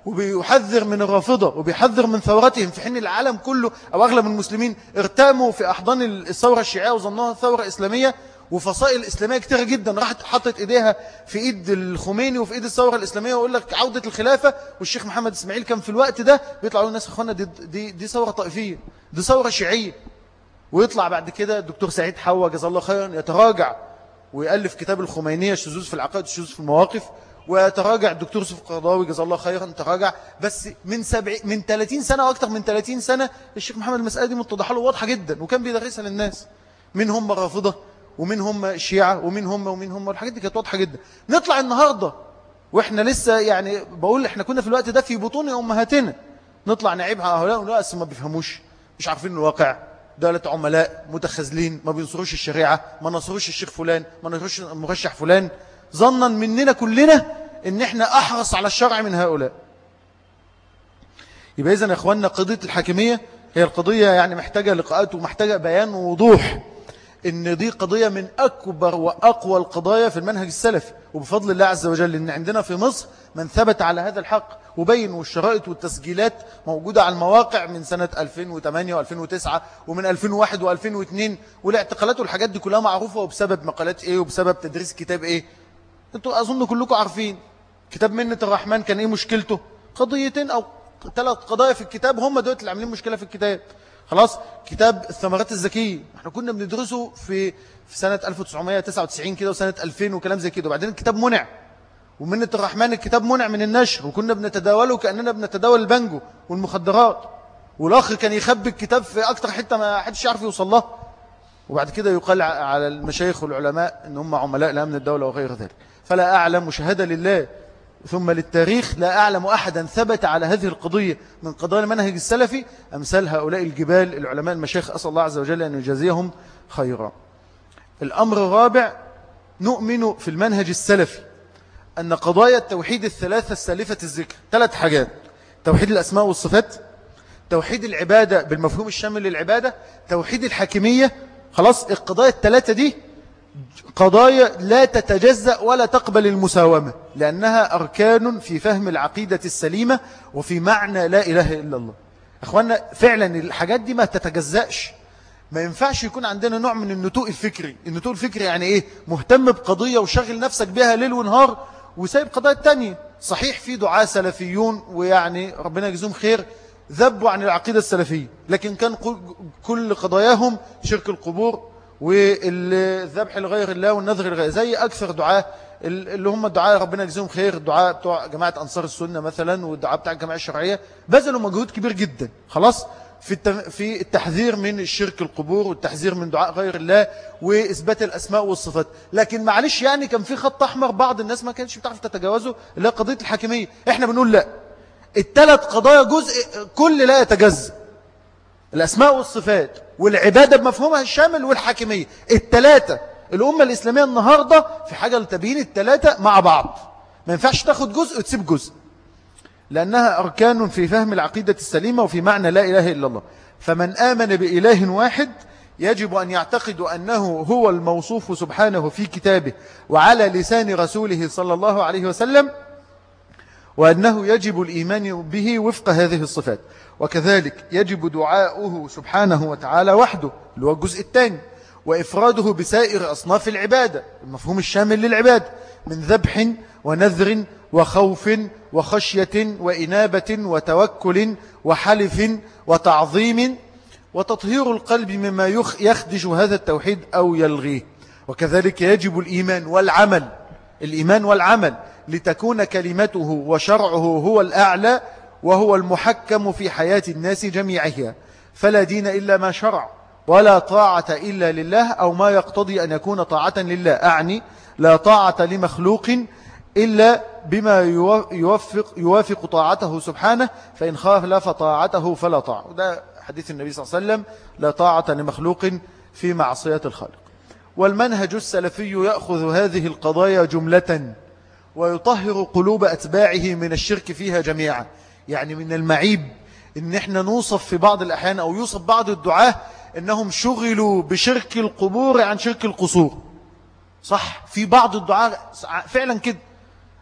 وبيحذر من الرافضة وبيحذر من ثورتهم في حين العالم كله أو أغلب المسلمين ارتاموا في أحضان الثورة الشيعية وظنوها ثورة إسلامية وفصائل إسلامية كتيرة جدا راحت حطت إيديها في إيد الخميني وفي إيد الثورة الإسلامية ويقول لك عودة الخلافة والشيخ محمد إسماعيل كان في الوقت ده بيطلع له الناس أخوانا دي, دي, دي ثورة طائفية دي ثورة شيعية. ويطلع بعد كده الدكتور سعيد حوا جزا الله خيرا يتراجع. ويألف كتاب الخمينية الشذوذ في العقائد الشذوذ في المواقف وتراجع الدكتور يوسف القرضاوي جزا الله خيرا تراجع. بس من سبع من 30 سنة وأكثر من 30 سنة الشيخ محمد المسألة دي متضحة له واضحة جدا وكان بيدرسها للناس. من هم رافضة ومن هم الشيعة ومن هم والحاجات دي كانت واضحة جدا. نطلع النهاردة وإحنا لسه يعني بقول إحنا كنا في الوقت ده في بطون أمهاتنا. نطلع نعيب على هؤلاء ونقول أصلا ما بيفهموش مش عارفين الواقع. دولة عملاء متخاذلين ما بينصروش الشريعة ما نصروش الشيخ فلان ما نصروش المرشح فلان. ظنا مننا كلنا إن إحنا أحرص على الشرع من هؤلاء. يبقى إذن يا أخواننا قضية الحاكمية هي القضية يعني محتاجة لقاءات ومحتاجة بيان ووضوح إن دي قضية من أكبر وأقوى القضايا في المنهج السلفي. وبفضل الله عز وجل إن عندنا في مصر من ثبت على هذا الحق وبين والشرائط والتسجيلات موجودة على المواقع من سنة 2008 و2009 ومن 2001 و2002 والاعتقالات والحاجات دي كلها معروفة. وبسبب مقالات إيه؟ وبسبب تدريس كتاب إيه؟ أنتوا أظن كلكم عارفين. كتاب منة الرحمن كان إيه مشكلته؟ قضيتين أو ثلاث قضايا في الكتاب هم دول اللي عاملين مشكلة في الكتاب. خلاص كتاب الثمرات الذكية. إحنا كنا بندرسه في في سنة 1999 كده وسنة 2000 وكلام زي كده. وبعدين الكتاب منع. ومنة الرحمن الكتاب منع من النشر وكنا بنتداوله كأننا بنتداول البنجو والمخدرات. والأخ كان يخبي الكتاب في أكتر حتة ما حدش يعرف يوصل له. وبعد كده يقال على المشايخ والعلماء إن هم عملاء لأمن الدولة وغير ذلك. فلا أعلم مشاهدة لله. ثم للتاريخ لا أعلم أحدا ثبت على هذه القضية من قضايا المنهج السلفي أمثال هؤلاء الجبال العلماء المشايخ أسأل الله عز وجل أن يجازيهم خيرا. الأمر الرابع نؤمن في المنهج السلفي. أن قضايا التوحيد الثلاثة السالفة الذكر. ثلاث حاجات. توحيد الأسماء والصفات توحيد العبادة بالمفهوم الشامل للعبادة توحيد الحاكمية. خلاص القضايا الثلاثة دي قضايا لا تتجزأ ولا تقبل المساومة لأنها أركان في فهم العقيدة السليمة وفي معنى لا إله إلا الله. أخوانا فعلا الحاجات دي ما تتجزأش. ما ينفعش يكون عندنا نوع من النتوء الفكري. النتوء الفكري يعني إيه؟ مهتم بقضية وشغل نفسك بها ليل ونهار وسايب قضايا تانية صحيح في دعاء سلفيون ويعني ربنا يجزيهم خير ذبوا عن العقيدة السلفية لكن كان كل قضاياهم شرك القبور والذبح لغير الله والنذر لغير زي أكثر دعاء اللي هم الدعاء ربنا يجزيهم خير الدعاء بتوع جماعة أنصار السنة مثلا والدعاء بتاع الجماعة الشرعية بذلوا مجهود كبير جدا. خلاص؟ في التحذير من الشرك القبور والتحذير من دعاء غير الله وإثبات الأسماء والصفات. لكن معلش يعني كان في خط أحمر بعض الناس ما كانش بتعرف تتجاوزه اللي قضية الحاكمية. إحنا بنقول لا. الثلاث قضايا جزء كل لا يتجزأ. الأسماء والصفات والعبادة بمفهومها الشامل والحاكمية. الثلاثة الأمة الإسلامية النهاردة في حاجة لتبيين الثلاثة مع بعض. ما ينفعش تاخد جزء وتسيب جزء. لأنها أركان في فهم العقيدة السليمة وفي معنى لا إله إلا الله. فمن آمن بإله واحد يجب أن يعتقد أنه هو الموصوف سبحانه في كتابه وعلى لسان رسوله صلى الله عليه وسلم وأنه يجب الإيمان به وفق هذه الصفات. وكذلك يجب دعاؤه سبحانه وتعالى وحده اللي هو الجزء الثاني وإفراده بسائر أصناف العبادة المفهوم الشامل للعبادة من ذبح ونذر وخوف وخشية وإنابة وتوكل وحلف وتعظيم وتطهير القلب مما يخدش هذا التوحيد أو يلغيه. وكذلك يجب الإيمان والعمل الإيمان والعمل لتكون كلمته وشرعه هو الأعلى وهو المحكم في حياة الناس جميعها. فلا دين إلا ما شرع ولا طاعة إلا لله أو ما يقتضي أن يكون طاعة لله. أعني لا طاعة لمخلوق إلا بما يوفق, يوافق طاعته سبحانه فإن خالف طاعته فلا طاعة. وده حديث النبي صلى الله عليه وسلم لا طاعة لمخلوق في معصية الخالق. والمنهج السلفي يأخذ هذه القضايا جملة ويطهر قلوب أتباعه من الشرك فيها جميعا. يعني من المعيب إن إحنا نوصف في بعض الأحيان أو يوصف بعض الدعاة إنهم شغلوا بشرك القبور عن شرك القصور. صح؟ في بعض الدعاء فعلا كده.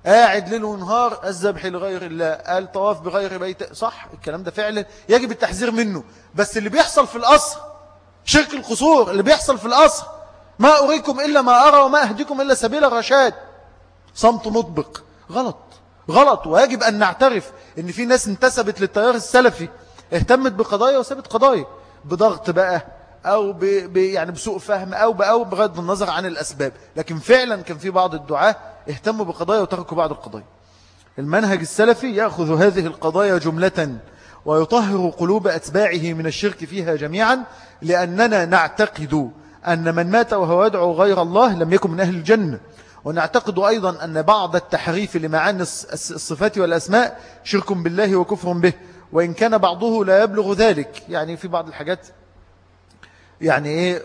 قاعد ليل ونهار الذبح لغير الله. الطواف بغير بيت. صح الكلام ده فعلا يجب التحذير منه. بس اللي بيحصل في الأصل شرك القصور اللي بيحصل في الأصل ما أريكم إلا ما أرى وما أهديكم إلا سبيل الرشاد. صمت مطبق. غلط. غلط. ويجب أن نعترف أن في ناس انتسبت للتيار السلفي اهتمت بقضايا وسابت قضايا. بضغط بقى. أو ب... ب... يعني بسوء فهم أو. أو بغض النظر عن الأسباب. لكن فعلا كان في بعض الدعاة اهتموا بقضايا وتركوا بعض القضايا. المنهج السلفي يأخذ هذه القضايا جملة ويطهر قلوب أتباعه من الشرك فيها جميعا لأننا نعتقد أن من مات وهو يدعو غير الله لم يكن من أهل الجنة. ونعتقد أيضا أن بعض التحريف لمعاني الصفات والأسماء شرك بالله وكفر به. وإن كان بعضه لا يبلغ ذلك. يعني في بعض الحاجات يعني إيه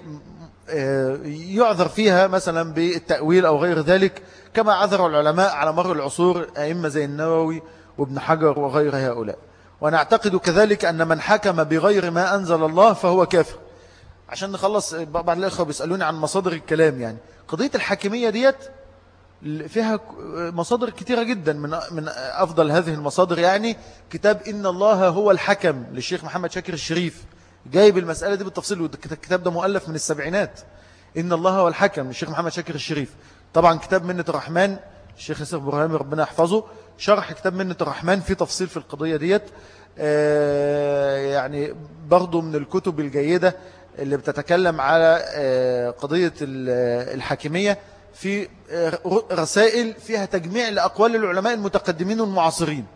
آه، يعذر فيها مثلا بالتأويل أو غير ذلك كما عذر العلماء على مر العصور أئمة زي النووي وابن حجر وغير هؤلاء. ونعتقد كذلك أن من حكم بغير ما أنزل الله فهو كافر. عشان نخلص بعض الأخوة بيسألوني عن مصادر الكلام يعني. قضية الحاكمية ديت فيها مصادر كثيرة جدا من من أفضل هذه المصادر يعني كتاب إن الله هو الحكم للشيخ محمد شاكر الشريف. جايب المسألة دي بالتفصيل والكتاب ده مؤلف من السبعينات. إن الله هو الحكم للشيخ محمد شاكر الشريف. طبعا كتاب منة الرحمن الشيخ ياسر برهامي ربنا يحفظه. شرح كتاب منة الرحمن في تفصيل في القضية ديت. آه، يعني برضو من الكتب الجيدة اللي بتتكلم على آه، قضية الحاكمية. في آه، رسائل فيها تجميع لأقوال العلماء المتقدمين والمعاصرين.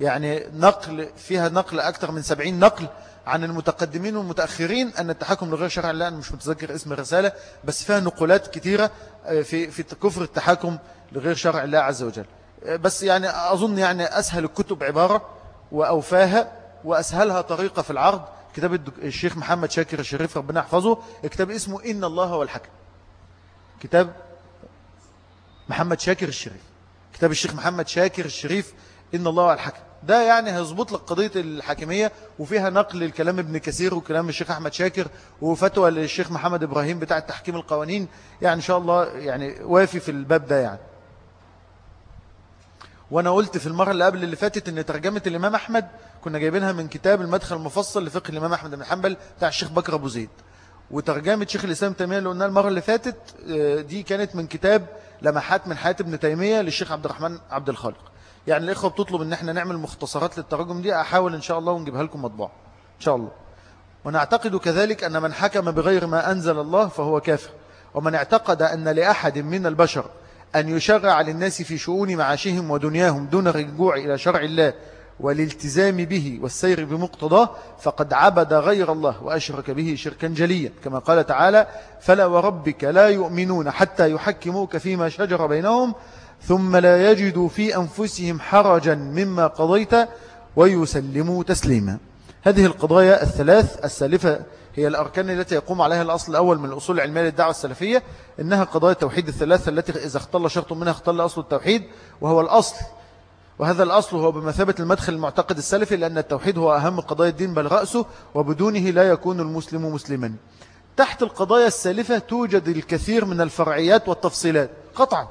يعني نقل فيها نقل أكثر من سبعين نقل عن المتقدمين والمتأخرين أن التحكم لغير شرع الله أنا مش متذكر اسم الرسالة بس فيها نقولات كثيرة آه، في في كفر التحكم لغير شرع الله عز وجل. آه، بس يعني أظن يعني أسهل الكتب عبارة وأوفاها وأسهلها طريقة في العرض. كتاب الشيخ محمد شاكر الشريف ربنا يحفظه. كتاب اسمه إن الله هو الحكم. كتاب محمد شاكر الشريف. كتاب الشيخ محمد شاكر الشريف إن الله هو الحكم. ده يعني هيظبط لك قضية الحاكمية وفيها نقل الكلام ابن كثير وكلام الشيخ أحمد شاكر وفتوى للشيخ محمد إبراهيم بتاع تحكيم القوانين. يعني إن شاء الله يعني وافي في الباب ده يعني. وأنا قلت في المرة اللي قبل اللي فاتت أن ترجمة الإمام أحمد كنا جايبينها من كتاب المدخل المفصل لفقه الإمام أحمد بن حنبل بتاع الشيخ بكر أبو زيد. وترجمة شيخ الإسلام تيمية اللي قلنا المرة اللي فاتت آه، دي كانت من كتاب لمحات من حياة ابن تيمية للشيخ عبد الرحمن عبد الخالق. يعني الإخوة بتطلب إن إحنا نعمل مختصرات للترجم دي أحاول إن شاء الله ونجيبها لكم مطبوعة إن شاء الله. ونعتقد كذلك أن من حكم بغير ما أنزل الله فهو كافر. ومن اعتقد أن لأحد من البشر أن يشرع للناس في شؤون معاشهم ودنياهم دون الرجوع إلى شرع الله والالتزام به والسير بمقتضاه فقد عبد غير الله وأشرك به شركا جليا. كما قال تعالى فلا وربك لا يؤمنون حتى يحكموك فيما شجر بينهم ثم لا يجدوا في أنفسهم حرجا مما قضيت ويسلموا تسليما. هذه القضايا الثلاث السالفة هي الأركان التي يقوم عليها الأصل الأول من الأصول العلمية للدعوة السلفية إنها قضايا التوحيد الثلاثة التي إذا اختل شرط منها اختل أصل التوحيد وهو الأصل. وهذا الأصل هو بمثابة المدخل المعتقد السلفي لأن التوحيد هو أهم قضايا الدين بل رأسه وبدونه لا يكون المسلم مسلما. تحت القضايا السالفة توجد الكثير من الفرعيات والتفصيلات قطعا.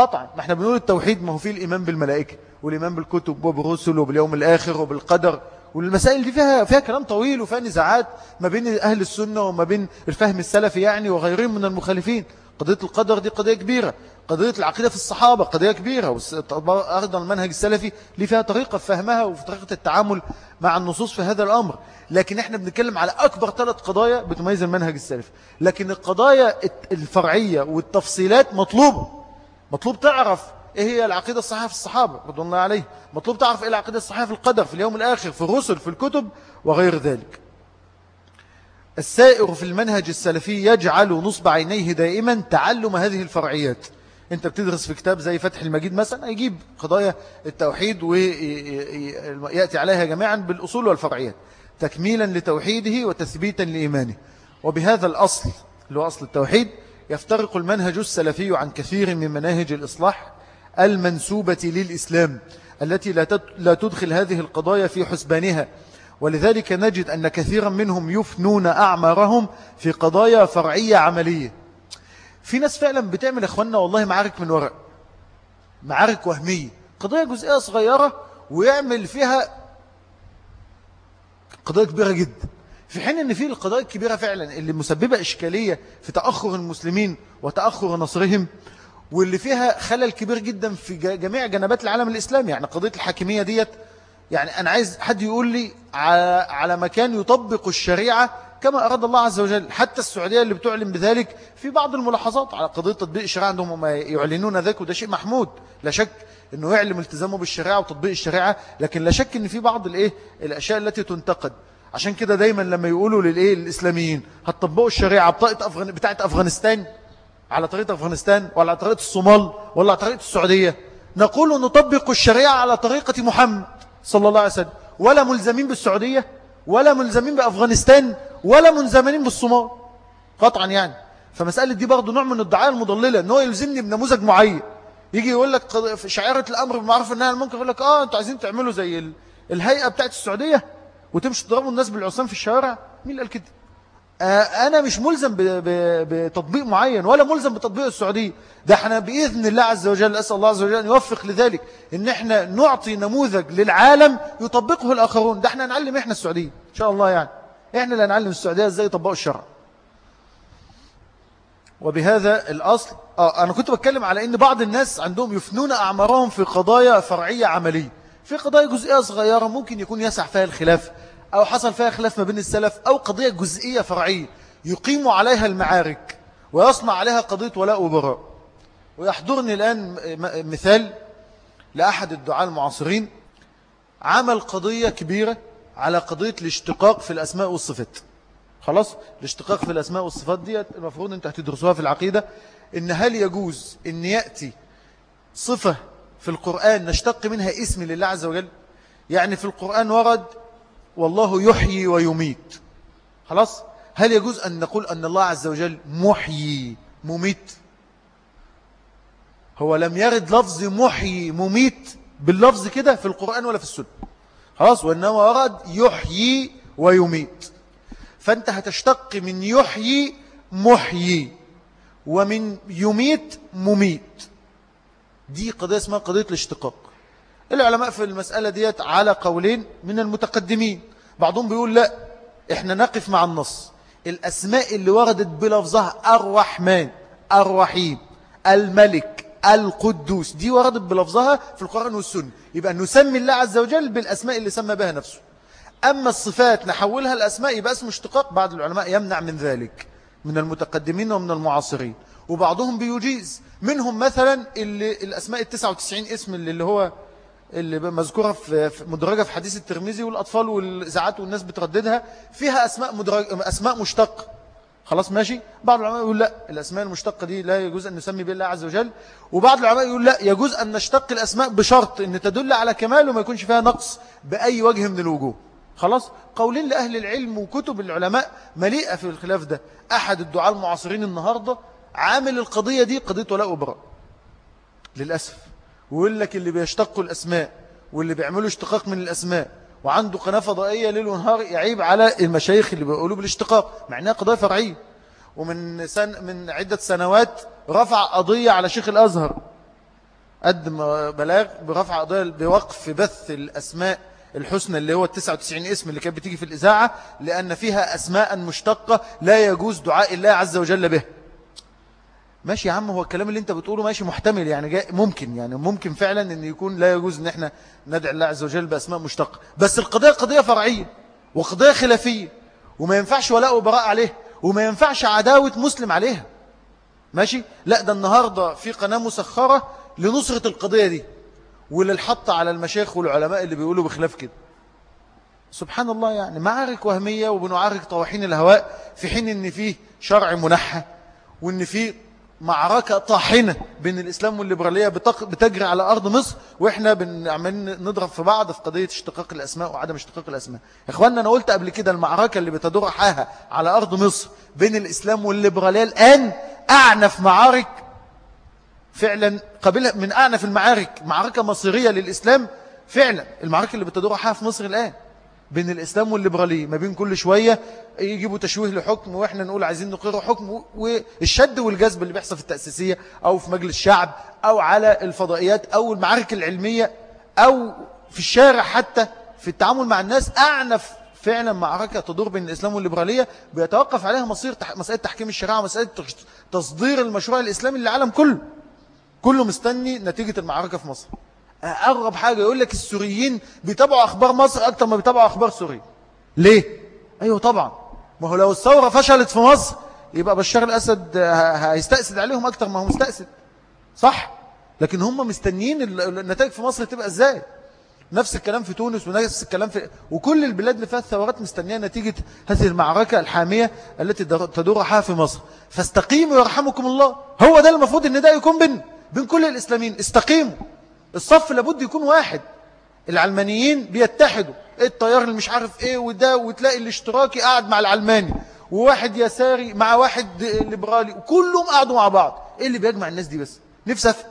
قطعا. ما إحنا بنقول التوحيد ما هو فيه الإيمان بالملائكة والإيمان بالكتب وبالرسل وباليوم الآخر وبالقدر. والمسائل دي فيها, فيها كلام طويل وفيها نزاعات ما بين أهل السنة وما بين الفهم السلفي يعني وغيرهم من المخالفين. قضية القدر دي قضية كبيرة. قضية العقيدة في الصحابة قضية كبيرة. أيضا المنهج السلفي ليه فيها طريقة فهمها وفي طريقة التعامل مع النصوص في هذا الأمر. لكن إحنا بنتكلم على أكبر ثلاث قضايا بتميز المنهج السلفي. لكن القضايا الفرعية والتفصيلات مطلوبة. مطلوب تعرف إيه هي العقيدة الصحيحة في الصحابة رضي الله عليه. مطلوب تعرف إيه العقيدة الصحيحة في القدر في اليوم الآخر في الرسل في الكتب وغير ذلك. السائر في المنهج السلفي يجعل نصب عينيه دائما تعلم هذه الفرعيات. أنت بتدرس في كتاب زي فتح المجيد مثلا يجيب قضايا التوحيد ويأتي عليها جميعا بالأصول والفرعيات تكميلا لتوحيده وتثبيتا لإيمانه. وبهذا الأصل اللي هو أصل التوحيد يفترق المنهج السلفي عن كثير من مناهج الإصلاح المنسوبة للإسلام التي لا تدخل هذه القضايا في حسبانها. ولذلك نجد أن كثيرا منهم يفنون أعمارهم في قضايا فرعية عملية. في ناس فعلا بتعمل إخواننا والله معارك من ورق معارك وهمية. قضية جزئية صغيرة ويعمل فيها قضية كبيرة جدا. في حين أن في القضايا الكبيرة فعلا اللي مسببة إشكالية في تأخر المسلمين وتأخر نصرهم واللي فيها خلل كبير جدا في جميع جنبات العالم الإسلامي. يعني قضية الحاكمية ديت يعني أنا عايز حد يقول لي على مكان يطبق الشريعة كما أراد الله عز وجل. حتى السعودية اللي بتعلن بذلك في بعض الملاحظات على قضية تطبيق الشريعة عندهم ما يعلنون ذلك وده شيء محمود. لا شك أنه يعلم التزامه بالشريعة وتطبيق الشريعة لكن لا شك أن في بعض الإيه الأشياء التي تنتقد. عشان كده دايما لما يقولوا للإيه؟ الإسلاميين هتطبقوا الشريعة بطاقة أفغان... بتاعت أفغانستان؟ على طريقة أفغانستان ولا على طريقة الصومال ولا على طريقة السعودية؟ نقول نطبق الشريعة على طريقة محمد صلى الله عليه وسلم. ولا ملزمين بالسعودية ولا ملزمين بأفغانستان ولا ملزمين بالصومال. قطعا يعني. فمسألة دي برضو نوع من الدعاية المضللة إن هو يلزمني بنموذج معين. يجي يقول لك في شعيرة الأمر بالمعروف النهي المنكر يقول لك آه أنتوا عايزين تعملوا زي الهيئة بتاعت السعودية؟ وتمشوا تضربوا الناس بالعصام في الشوارع؟ مين اللي قال كده؟ آه، أنا مش ملزم بتطبيق معين ولا ملزم بتطبيق السعودية. ده إحنا بإذن الله عز وجل أسأل الله عز وجل أن يوفق لذلك إن إحنا نعطي نموذج للعالم يطبقه الآخرون. ده إحنا نعلم إحنا السعودية إن شاء الله يعني. إحنا اللي نعلم السعودية إزاي يطبقوا الشرع. وبهذا الأصل آه أنا كنت بتكلم على أن بعض الناس عندهم يفنون أعمارهم في قضايا فرعية عملية. في قضايا جزئية صغيرة ممكن يكون يسع فيها الخلاف أو حصل فيها خلاف ما بين السلف أو قضية جزئية فرعية يقيم عليها المعارك ويصنع عليها قضية ولاء وبراء. ويحضرني الآن مثال لأحد الدعاء المعاصرين عمل قضية كبيرة على قضية الاشتقاق في الأسماء والصفات. خلاص؟ الاشتقاق في الأسماء والصفات دي المفروض أنت هتدرسوها في العقيدة إن هل يجوز إن يأتي صفة في القرآن نشتق منها اسم لله عز وجل؟ يعني في القرآن ورد والله يحيي ويميت. خلاص؟ هل يجوز أن نقول أن الله عز وجل محيي مميت؟ هو لم يرد لفظ محيي مميت باللفظ كده في القرآن ولا في السنة. خلاص؟ وإنما ورد يحيي ويميت. فأنت هتشتق من يحيي محيي ومن يميت مميت. دي قضية اسمها قضية الاشتقاق. العلماء في المسألة ديت على قولين من المتقدمين. بعضهم بيقول لا إحنا نقف مع النص. الأسماء اللي وردت بلفظها الرحمن الرحيم الملك القدوس دي وردت بلفظها في القرآن والسنة. يبقى نسمي الله عز وجل بالأسماء اللي سمى بها نفسه. أما الصفات نحولها الأسماء يبقى اسم اشتقاق. بعض العلماء يمنع من ذلك من المتقدمين ومن المعاصرين. وبعضهم بيجيز منهم مثلا اللي الأسماء التسعة وتسعين اسم اللي, اللي هو اللي مذكورة في مدرجة في حديث الترمذي والأطفال والإذاعات والناس بترددها فيها أسماء, مدرج أسماء مشتق. خلاص ماشي؟ بعض العلماء يقول لا الأسماء المشتقة دي لا يجوز أن نسمي بالله عز وجل. وبعض العلماء يقول لا يجوز أن نشتق الأسماء بشرط أن تدل على كمال وما يكونش فيها نقص بأي وجه من الوجوه. خلاص؟ قولين لأهل العلم وكتب العلماء مليئة في الخلاف ده. أحد الدعاء المعاصرين النهاردة عامل القضية دي قضية ولاء وبراء للأسف. ويقول لك اللي بيشتقوا الأسماء واللي بيعملوا اشتقاق من الأسماء وعنده قناة فضائية ليل ونهار يعيب على المشايخ اللي بيقولوا بالاشتقاق مع إنها قضايا فرعية. ومن سن من عدة سنوات رفع قضية على شيخ الأزهر. قدم بلاغ برفع قضية بوقف بث الأسماء الحسنى اللي هو 99 اسم اللي كانت بتيجي في الإذاعة لأن فيها أسماء مشتقة لا يجوز دعاء الله عز وجل به. ماشي يا عم هو الكلام اللي انت بتقوله ماشي محتمل يعني ممكن يعني ممكن فعلا إن يكون لا يجوز إن إحنا ندعي الله عز وجل بأسماء مشتقة. بس القضية قضية فرعية وقضية خلافية وما ينفعش ولاء وبراء عليه وما ينفعش عداوة مسلم عليها. ماشي؟ لا ده النهارده في قناة مسخرة لنصرة القضية دي وللحط على المشايخ والعلماء اللي بيقولوا بخلاف كده. سبحان الله يعني معارك وهمية وبنعارك طواحين الهواء في حين إن فيه شرع منحى وإن فيه معركة طاحنة بين الإسلام والليبرالية بتجري على أرض مصر وإحنا بنعمل نضرب في بعض في قضية اشتقاق الأسماء وعدم اشتقاق الأسماء. إخواننا أنا قلت قبل كده المعركة اللي بتدور حاها على أرض مصر بين الإسلام والليبرالية الآن أعنف معارك فعلا قبلها من أعنف المعارك معركة مصيرية للإسلام فعلا. المعركة اللي بتدور حاها في مصر الآن. بين الإسلام والليبرالية ما بين كل شوية يجيبوا تشويه لحكم وإحنا نقول عايزين نقر حكم والشد والجذب اللي بيحصل في التأسيسية أو في مجلس الشعب أو على الفضائيات أو المعارك العلمية أو في الشارع حتى في التعامل مع الناس. أعنف فعلا معركة تدور بين الإسلام والليبرالية بيتوقف عليها مصير مسألة تحكيم الشريعة ومسألة تصدير المشروع الإسلامي للعالم كله. كله مستني نتيجة المعركة في مصر. أغرب حاجة يقول لك السوريين بيتابعوا أخبار مصر أكتر ما بيتابعوا أخبار سوريا. ليه؟ أيوه طبعا. ما هو لو الثورة فشلت في مصر يبقى بشار الأسد هيستأسد عليهم أكتر ما هو مستأسد. صح؟ لكن هم مستنيين النتائج في مصر تبقى إزاي؟ نفس الكلام في تونس ونفس الكلام في وكل البلاد اللي فيها الثورات مستنية نتيجة هذه المعركة الحامية التي تدور حها في مصر. فاستقيموا يرحمكم الله. هو ده المفروض ان ده يكون بين بين كل الإسلاميين. استقيموا. الصف لابد يكون واحد. العلمانيين بيتحدوا. الطيار اللي مش عارف إيه وده وتلاقي الاشتراكي قاعد مع العلماني وواحد يساري مع واحد ليبرالي وكلهم قعدوا مع بعض. إيه اللي بيجمع الناس دي بس؟ نفسي أفهم.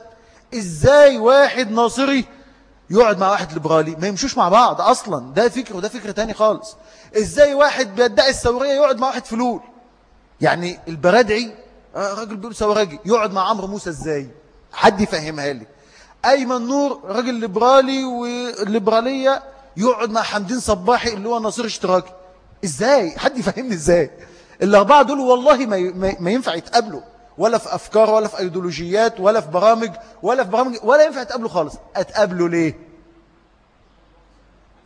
إزاي واحد ناصري يقعد مع واحد ليبرالي؟ ما يمشوش مع بعض أصلا. ده فكر وده فكر تاني خالص. إزاي واحد بيدعي الثورية يقعد مع واحد فلول؟ يعني البرادعي آه، راجل بيقول ثوراجي يقعد مع عمرو موسى إزاي؟ حد يفهمها لي. أيمن نور راجل ليبرالي والليبرالية يقعد مع حمدين صباحي اللي هو نصير اشتراكي إزاي؟ حد يفهمني إزاي؟ الأربعة دول والله ما ما ينفع يتقابلوا. ولا في أفكار ولا في أيديولوجيات ولا في برامج ولا في برامج ولا ينفع يتقابلوا خالص. أتقابلوا ليه؟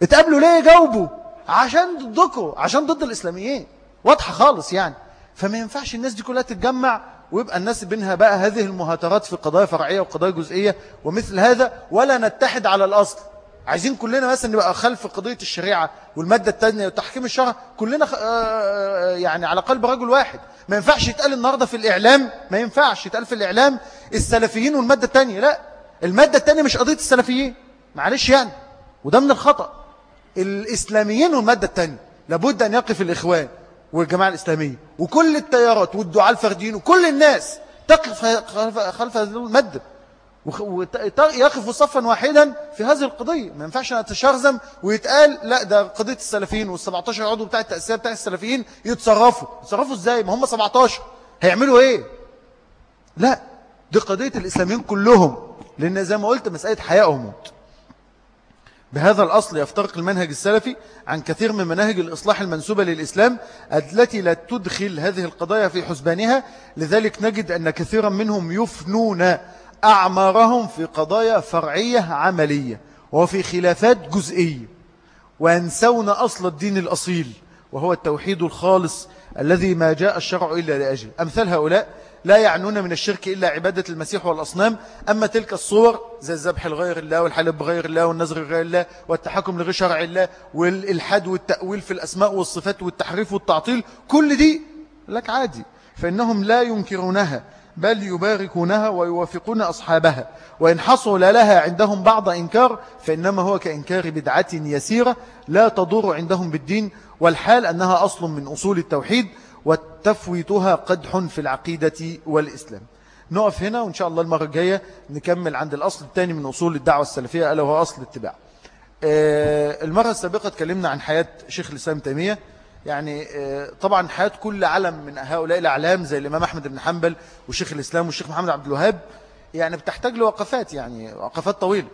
اتقابلوا ليه؟ جاوبوا. عشان ضدكم عشان ضد الإسلاميين. واضحة خالص يعني. فما ينفعش الناس دي كلها تتجمع ويبقى الناس بينها بقى هذه المهاترات في قضايا فرعية وقضايا جزئية ومثل هذا ولا نتحد على الأصل. عايزين كلنا مثلا نبقى خلف قضية الشريعة والمادة الثانية وتحكيم الشرع كلنا آه، آه، يعني على قلب رجل واحد. ما ينفعش يتقال النهاردة في الإعلام ما ينفعش يتقال في الإعلام السلفيين والمادة الثانية لا. المادة الثانية مش قضية السلفيين. معلش يعني وده من الخطأ. الإسلاميين والمادة الثانية لابد أن يقف الإخوان. والجماعة الإسلامية وكل التيارات والدعاء الفرديين وكل الناس تقف خلف هذه المادة ويقف صفا واحدا في هذه القضية. ما ينفعش نتشرزم ويتقال لا ده قضية السلفيين وال17 عضو بتاع التأسيس بتاع السلفيين يتصرفوا. يتصرفوا إزاي؟ ما هم 17 هيعملوا إيه؟ لا. دي قضية الإسلاميين كلهم. لأن زي ما قلت مسألة حياة وموت. بهذا الأصل يفترق المنهج السلفي عن كثير من مناهج الإصلاح المنسوبة للإسلام التي لا تدخل هذه القضايا في حسبانها. لذلك نجد أن كثيرا منهم يفنون أعمارهم في قضايا فرعية عملية وفي خلافات جزئية. وينسون أصل الدين الأصيل وهو التوحيد الخالص الذي ما جاء الشرع إلا لأجل. أمثال هؤلاء لا يعنون من الشرك إلا عبادة المسيح والأصنام. أما تلك الصور زي الذبح لغير الله والحلب بغير الله والنذر لغير الله والتحكم لغير شرع الله والإلحاد والتأويل في الأسماء والصفات والتحريف والتعطيل كل دي لك عادي. فإنهم لا ينكرونها بل يباركونها ويوافقون أصحابها. وإن حصل لها عندهم بعض إنكار فإنما هو كإنكار بدعة يسيرة لا تضر عندهم بالدين. والحال أنها أصل من أصول التوحيد وتفويتها قدح في العقيدة والإسلام. نقف هنا وإن شاء الله المرة الجاية نكمل عند الأصل الثاني من أصول الدعوة السلفية ألا وهو أصل الاتباع آه، المرة السابقة تكلمنا عن حياة شيخ الإسلام تيمية. يعني آه، طبعا حياة كل علم من هؤلاء الأعلام زي الإمام أحمد بن حنبل وشيخ الإسلام والشيخ محمد عبد الوهاب يعني بتحتاج لوقفات يعني وقفات طويلة.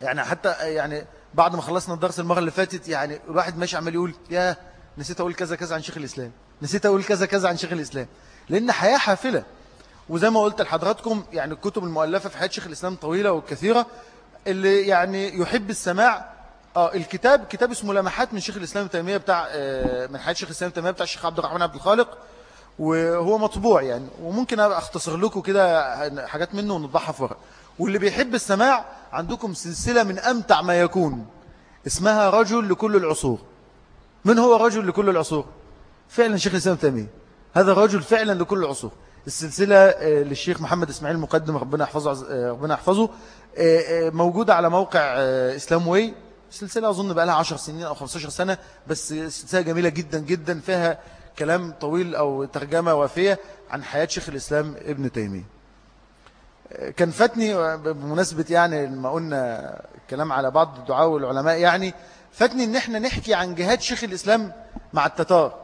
يعني حتى يعني بعد ما خلصنا الدرس المرة اللي فاتت يعني الواحد ماشي عمال يقول يا نسيت أقول كذا كذا عن شيخ الإسلام. نسيت أقول كذا كذا عن شيخ الإسلام. لأن حياة حافلة. وزي ما قلت لحضراتكم يعني الكتب المؤلفة في حياة شيخ الإسلام طويلة وكثيرة اللي يعني يحب السماع. آه الكتاب كتاب اسمه لمحات من شيخ الإسلام التيمية بتاع آه من حياة شيخ الإسلام التيمية بتاع الشيخ عبد الرحمن عبد الخالق. وهو مطبوع يعني. وممكن أختصر لكم كده حاجات منه ونطبعها في ورق واللي بيحب السماع عندكم سلسلة من أمتع ما يكون. اسمها رجل لكل العصور. من هو رجل لكل العصور؟ فعلا شيخ الإسلام تيمية. هذا رجل فعلا لكل العصور السلسلة آه، للشيخ محمد إسماعيل مقدم ربنا يحفظه آه، ربنا يحفظه آه، موجودة على موقع إسلام واي. سلسلة أظن بقى لها 10 سنين أو 15 سنة بس سلسلة جميلة جدا جدا فيها كلام طويل أو ترجمة وافية عن حياة شيخ الإسلام ابن تيمية. كان فاتني بمناسبة يعني لما قلنا الكلام على بعض الدعاء والعلماء يعني فاتني إن إحنا نحكي عن جهاد شيخ الإسلام مع التتار.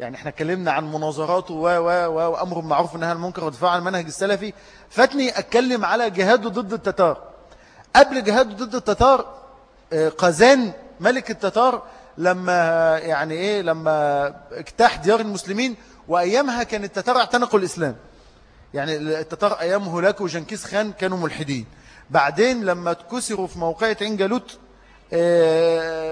يعني إحنا اتكلمنا عن مناظراته و و و وأمر معروف إنها المنكر ودفاع عن المنهج السلفي فاتني أتكلم على جهاده ضد التتار. قبل جهاده ضد التتار آه، قزان ملك التتار لما يعني إيه لما اجتاح ديار المسلمين وأيامها كان التتار اعتنقوا الإسلام. يعني التتار أيام هولاك وجنكيز خان كانوا ملحدين. بعدين لما تكسروا في موقعة عين جالوت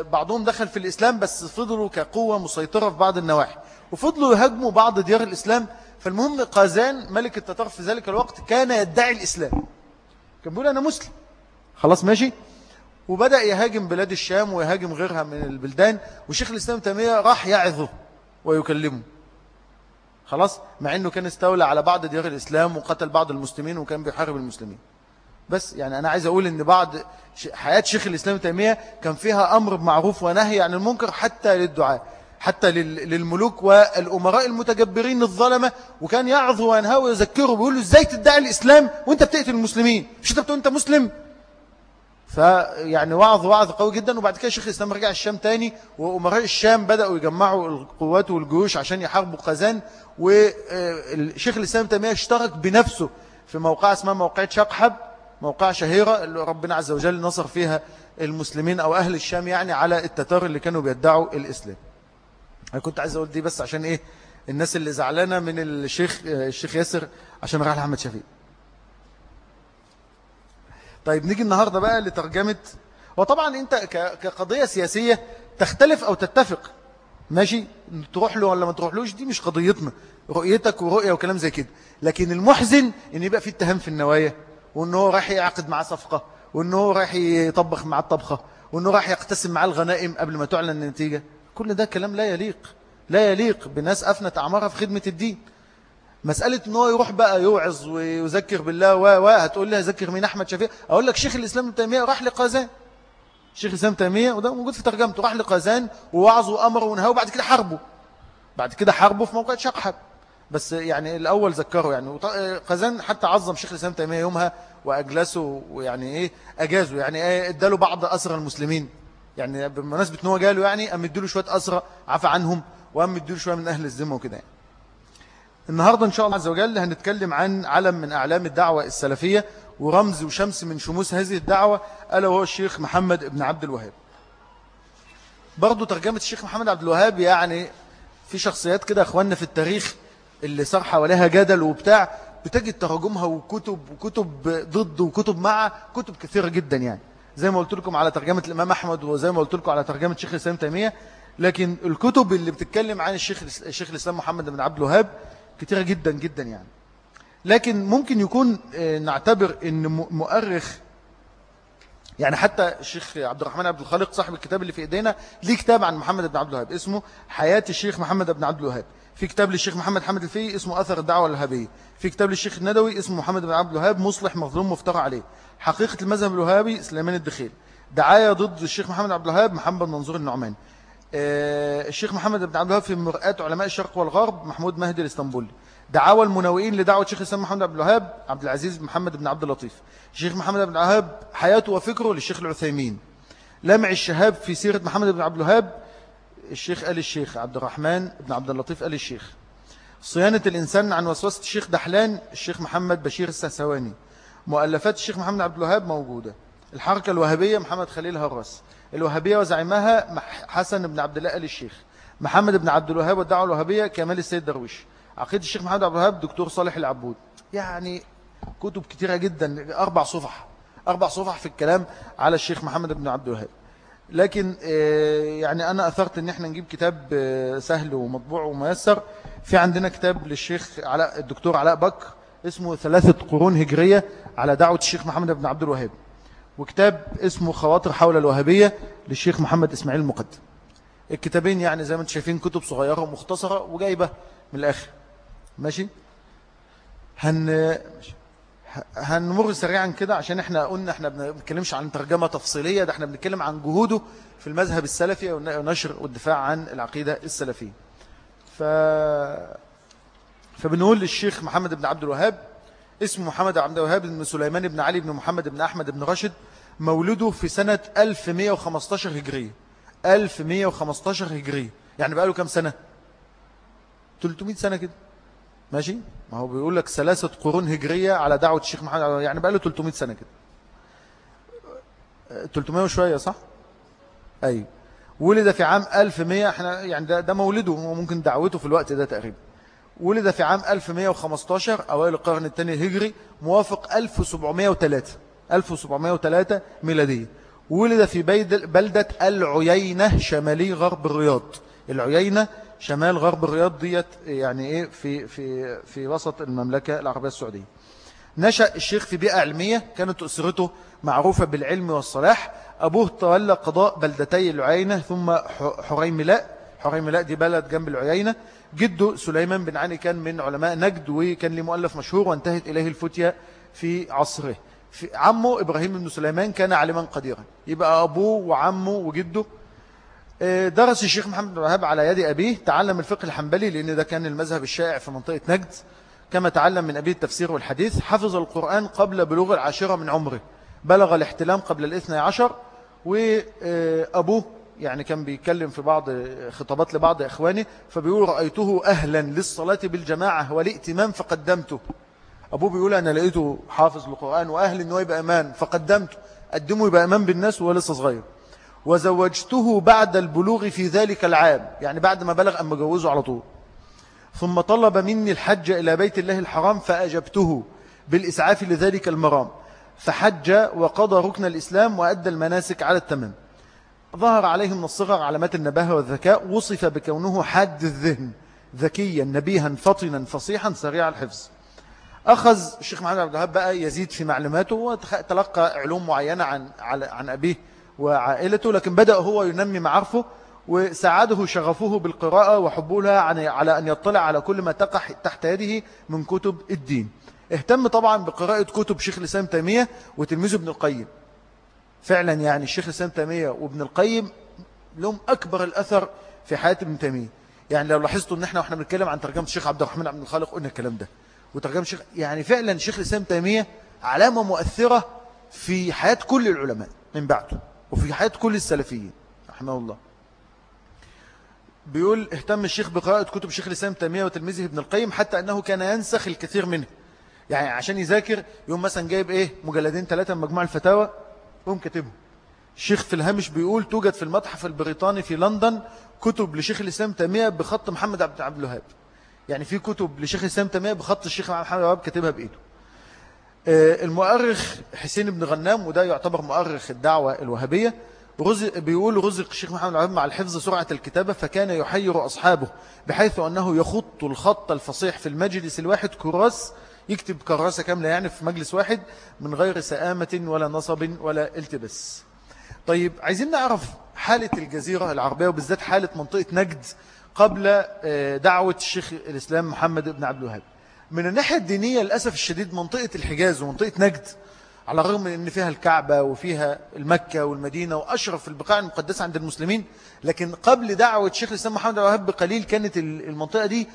بعضهم دخل في الإسلام بس فضلوا كقوة مسيطرة في بعض النواحي وفضلوا يهاجموا بعض ديار الإسلام. فالمهم قازان ملك التتار في ذلك الوقت كان يدعي الإسلام كان بيقول أنا مسلم. خلاص ماشي. وبدأ يهاجم بلاد الشام ويهاجم غيرها من البلدان وشيخ الإسلام تيمية راح يعظه ويكلمه. خلاص؟ مع أنه كان استولى على بعض ديار الإسلام وقتل بعض المسلمين وكان بيحارب المسلمين. بس يعني أنا عايز أقول أن بعض حياة شيخ الإسلام تيمية كان فيها أمر بمعروف ونهي عن المنكر حتى للدعاء حتى للملوك والأمراء المتجبرين الظلمة وكان يعظ وينهى ويذكره بيقول له إزاي تدعي الإسلام وأنت بتقتل المسلمين؟ مش أنت بتقول أنت مسلم؟ فيعني وعظ وعظ قوي جدا. وبعد كده شيخ الإسلام رجع الشام تاني وأمراء الشام بدأوا يجمعوا القوات والجيوش عشان يحاربوا قزان وشيخ الإسلام تيمية اشترك بنفسه في موقع اسمها موقعة شقحب. موقع شهيرة اللي ربنا عز وجل نصر فيها المسلمين أو أهل الشام يعني على التتار اللي كانوا بيدعوا الإسلام. أنا كنت عايز أقول دي بس عشان إيه؟ الناس اللي زعلانة من الشيخ الشيخ ياسر عشان راح لأحمد شفيق. طيب نيجي النهاردة بقى لترجمة وطبعا أنت كقضية سياسية تختلف أو تتفق. ماشي؟ تروح له ولا ما تروحلوش؟ دي مش قضيتنا. رؤيتك ورؤية وكلام زي كده. لكن المحزن إن يبقى في اتهام في النوايا. وان هو راح يعقد معاه صفقة وان هو راح يطبخ معاه الطبخة وإنه راح يقتسم معاه الغنائم قبل ما تعلن النتيجة. كل ده كلام لا يليق لا يليق بناس أفنت أعمارها في خدمة الدين. مسألة إن هو يروح بقى يوعظ ويذكر بالله و و هتقول لي هذكر مين أحمد شفيع أقول لك شيخ الإسلام التيمية راح لقازان. شيخ الإسلام التيمية وده موجود في ترجمته راح لقازان ووعظ وأمر ونهى وبعد كده حربه بعد كده حربه في موقع شقحب بس يعني الأول ذكره يعني. قازان حتى عظم شيخ الإسلام التيمية يومها وأجلسه ويعني إيه أجازه يعني إيه إداله بعض أسرى المسلمين. يعني بمناسبة إن هو جاله يعني أم اديله شوية أسرى عفى عنهم وأم اديله شوية من أهل الذمة وكده يعني. النهاردة إن شاء الله عز وجل هنتكلم عن علم من أعلام الدعوة السلفية ورمز وشمس من شموس هذه الدعوة ألا وهو الشيخ محمد بن عبد الوهاب. برضو ترجمة الشيخ محمد عبد الوهاب يعني في شخصيات كده أخواننا في التاريخ اللي صار حواليها جدل وبتاع بتجد تراجمها وكتب وكتب ضد وكتب مع كتب كثيرة جدا يعني. زي ما قلت لكم على ترجمة الإمام أحمد وزي ما قلت لكم على ترجمة الشيخ الإسلام تيمية لكن الكتب اللي بتتكلم عن الشيخ الشيخ الإسلام محمد بن عبد الوهاب كثيرة جدا جدا يعني. لكن ممكن يكون آه، نعتبر إن مؤرخ يعني حتى الشيخ عبد الرحمن عبد الخالق صاحب الكتاب اللي في إيدينا ليه كتاب عن محمد بن عبد الوهاب اسمه حياة الشيخ محمد بن عبد الوهاب. في كتاب للشيخ محمد حمد الفي اسمه أثر الدعوة الوهابية. في كتاب للشيخ الندوي اسمه محمد بن عبد الوهاب مصلح مظلوم مفترى عليه. حقيقة المذهب الوهابي سليمان الدخيل. دعاية ضد الشيخ محمد عبد الوهاب محمد منظور النعمان. آه، الشيخ محمد بن عبد الوهاب في مرآة علماء الشرق والغرب محمود مهدي الإسطنبولي. دعاوى المنوئين لدعوة شيخ الإسلام محمد عبد الوهاب عبد العزيز محمد بن عبد اللطيف. الشيخ محمد بن الوهاب حياته وفكره للشيخ العثيمين. لمع الشهاب في سيرة محمد بن عبد الوهاب الشيخ آل الشيخ عبد الرحمن بن عبد اللطيف آل الشيخ. صيانة الإنسان عن وسوسة الشيخ دحلان الشيخ محمد بشير السهسواني. مؤلفات الشيخ محمد عبد الوهاب موجودة. الحركة الوهابية محمد خليل هرس الوهابية وزعيمها حسن بن عبد الله الشيخ. محمد بن عبد الوهاب والدعوة الوهابية كمال السيد درويش. عقيدة الشيخ محمد عبد الوهاب دكتور صالح العبود. يعني كتب كتيرة جدا أربع صفح. أربع صفح في الكلام على الشيخ محمد بن عبد الوهاب. لكن آه، يعني أنا أثرت أن إحنا نجيب كتاب آه، سهل ومطبوع وميسر. في عندنا كتاب للشيخ علاء الدكتور علاء بكر اسمه ثلاثة قرون هجرية على دعوة الشيخ محمد بن عبد الوهاب. وكتاب اسمه خواطر حول الوهابية للشيخ محمد إسماعيل المقدم الكتابين يعني زي ما أنتم شايفين كتب صغيرة ومختصرة وجايبة من الآخر. ماشي؟ هن هنمر سريعا كده عشان إحنا قلنا إحنا بنتكلمش عن ترجمة تفصيلية ده إحنا بنتكلم عن جهوده في المذهب السلفي ونشر والدفاع عن العقيدة السلفية. ف... فبنقول للشيخ محمد بن عبد الوهاب اسمه محمد عبد الوهاب بن سليمان بن علي بن محمد بن أحمد بن رشد مولده في سنة 1115 هجرية. 1115 هجرية. يعني بقى له كم سنة؟ 300 سنة كده. ماشي؟ ما هو بيقول لك ثلاثة قرون هجرية على دعوة الشيخ محمد يعني بقى له 300 سنة كده. 300 وشوية صح؟ أي. ولد في عام 1100 إحنا يعني ده, ده مولده وممكن دعوته في الوقت ده تقريبا. ولد في عام 1115 أوائل القرن الثاني الهجري موافق 1703 1703 ميلادية. ولد في بلدة العيينة شمالي غرب الرياض. العيينة شمال غرب الرياض ديت يعني إيه في في في وسط المملكة العربية السعودية. نشأ الشيخ في بيئة علمية كانت أسرته معروفة بالعلم والصلاح. أبوه تولى قضاء بلدتي العيينة ثم حريملاء حريملاء دي بلد جنب العيينة. جده سليمان بن علي كان من علماء نجد وكان له مؤلف مشهور وانتهت إليه الفتية في عصره. في عمه إبراهيم بن سليمان كان عالما قديرا. يبقى أبوه وعمه وجده درس الشيخ محمد بن على يد أبيه تعلم الفقه الحنبلي لأن ده كان المذهب الشائع في منطقة نجد كما تعلم من أبيه التفسير والحديث حفظ القرآن قبل بلوغ العاشرة من عمره. بلغ الاحتلام قبل الاثنى عشر وأبوه يعني كان بيتكلم في بعض خطابات لبعض إخواني فبيقول رأيته أهلا للصلاة بالجماعة والائتمام فقدمته. أبوه بيقول أنا لقيته حافظ القرآن وأهل أنه يبقى أمان فقدمته. قدمه يبقى أمان بالناس وهو لسه صغير. وزوجته بعد البلوغ في ذلك العام يعني بعد ما بلغ أما جوزه على طول. ثم طلب مني الحج إلى بيت الله الحرام فأجبته بالإسعاف لذلك المرام. فحج وقضى ركن الإسلام وأدى المناسك على التمام. ظهر عليه من الصغر علامات النباهة والذكاء وصف بكونه حاد الذهن ذكيا نبيها فطنا فصيحا سريع الحفظ. أخذ الشيخ محمد عبد الوهاب بقى يزيد في معلوماته وتلقى علوم معينة عن, عن أبيه. وعائلته لكن بدأ هو ينمي معارفه وساعده شغفه بالقراءة وحبه لها على أن يطلع على كل ما تقع تحت يده من كتب الدين. اهتم طبعا بقراءة كتب شيخ الإسلام تيمية وتلميذه ابن القيم. فعلا يعني الشيخ الإسلام تيمية وابن القيم لهم أكبر الأثر في حياة ابن تيمية. يعني لو لاحظتوا إن إحنا وإحنا بنتكلم عن ترجمة الشيخ عبد الرحمن عبد الخالق قلنا الكلام ده. وترجمة الشيخ يعني فعلا الشيخ الإسلام تيمية علامة مؤثرة في حياة كل العلماء من بعده. وفي حياة كل السلفيين رحمه الله. بيقول اهتم الشيخ بقراءة كتب شيخ الإسلام تيمية وتلميذه ابن القيم حتى أنه كان ينسخ الكثير منه. يعني عشان يذاكر يوم مثلا جايب إيه مجلدين ثلاثة من مجموع الفتاوى يوم كاتبهم. الشيخ في الهامش بيقول توجد في المتحف البريطاني في لندن كتب لشيخ الإسلام تيمية بخط محمد عبد الوهاب. يعني في كتب لشيخ الإسلام تيمية بخط الشيخ محمد عبد الوهاب كاتبها بإيده. المؤرخ حسين بن غنام وده يعتبر مؤرخ الدعوة الوهابية. بيقول رزق الشيخ محمد العبد مع الحفظ سرعة الكتابة فكان يحير أصحابه بحيث أنه يخط الخط الفصيح في المجلس الواحد. كراس يكتب كراسة كاملة يعني في مجلس واحد من غير سآمة ولا نصب ولا التبس طيب عايزين نعرف حالة الجزيرة العربية وبالذات حالة منطقة نجد قبل آه، دعوة الشيخ الإسلام محمد بن عبد الوهاب. من الناحية الدينية للأسف الشديد منطقة الحجاز ومنطقة نجد على الرغم من أن فيها الكعبة وفيها المكة والمدينة وأشرف البقاع المقدسة عند المسلمين لكن قبل دعوة الشيخ الإسلام محمد الوهاب بقليل كانت المنطقة دي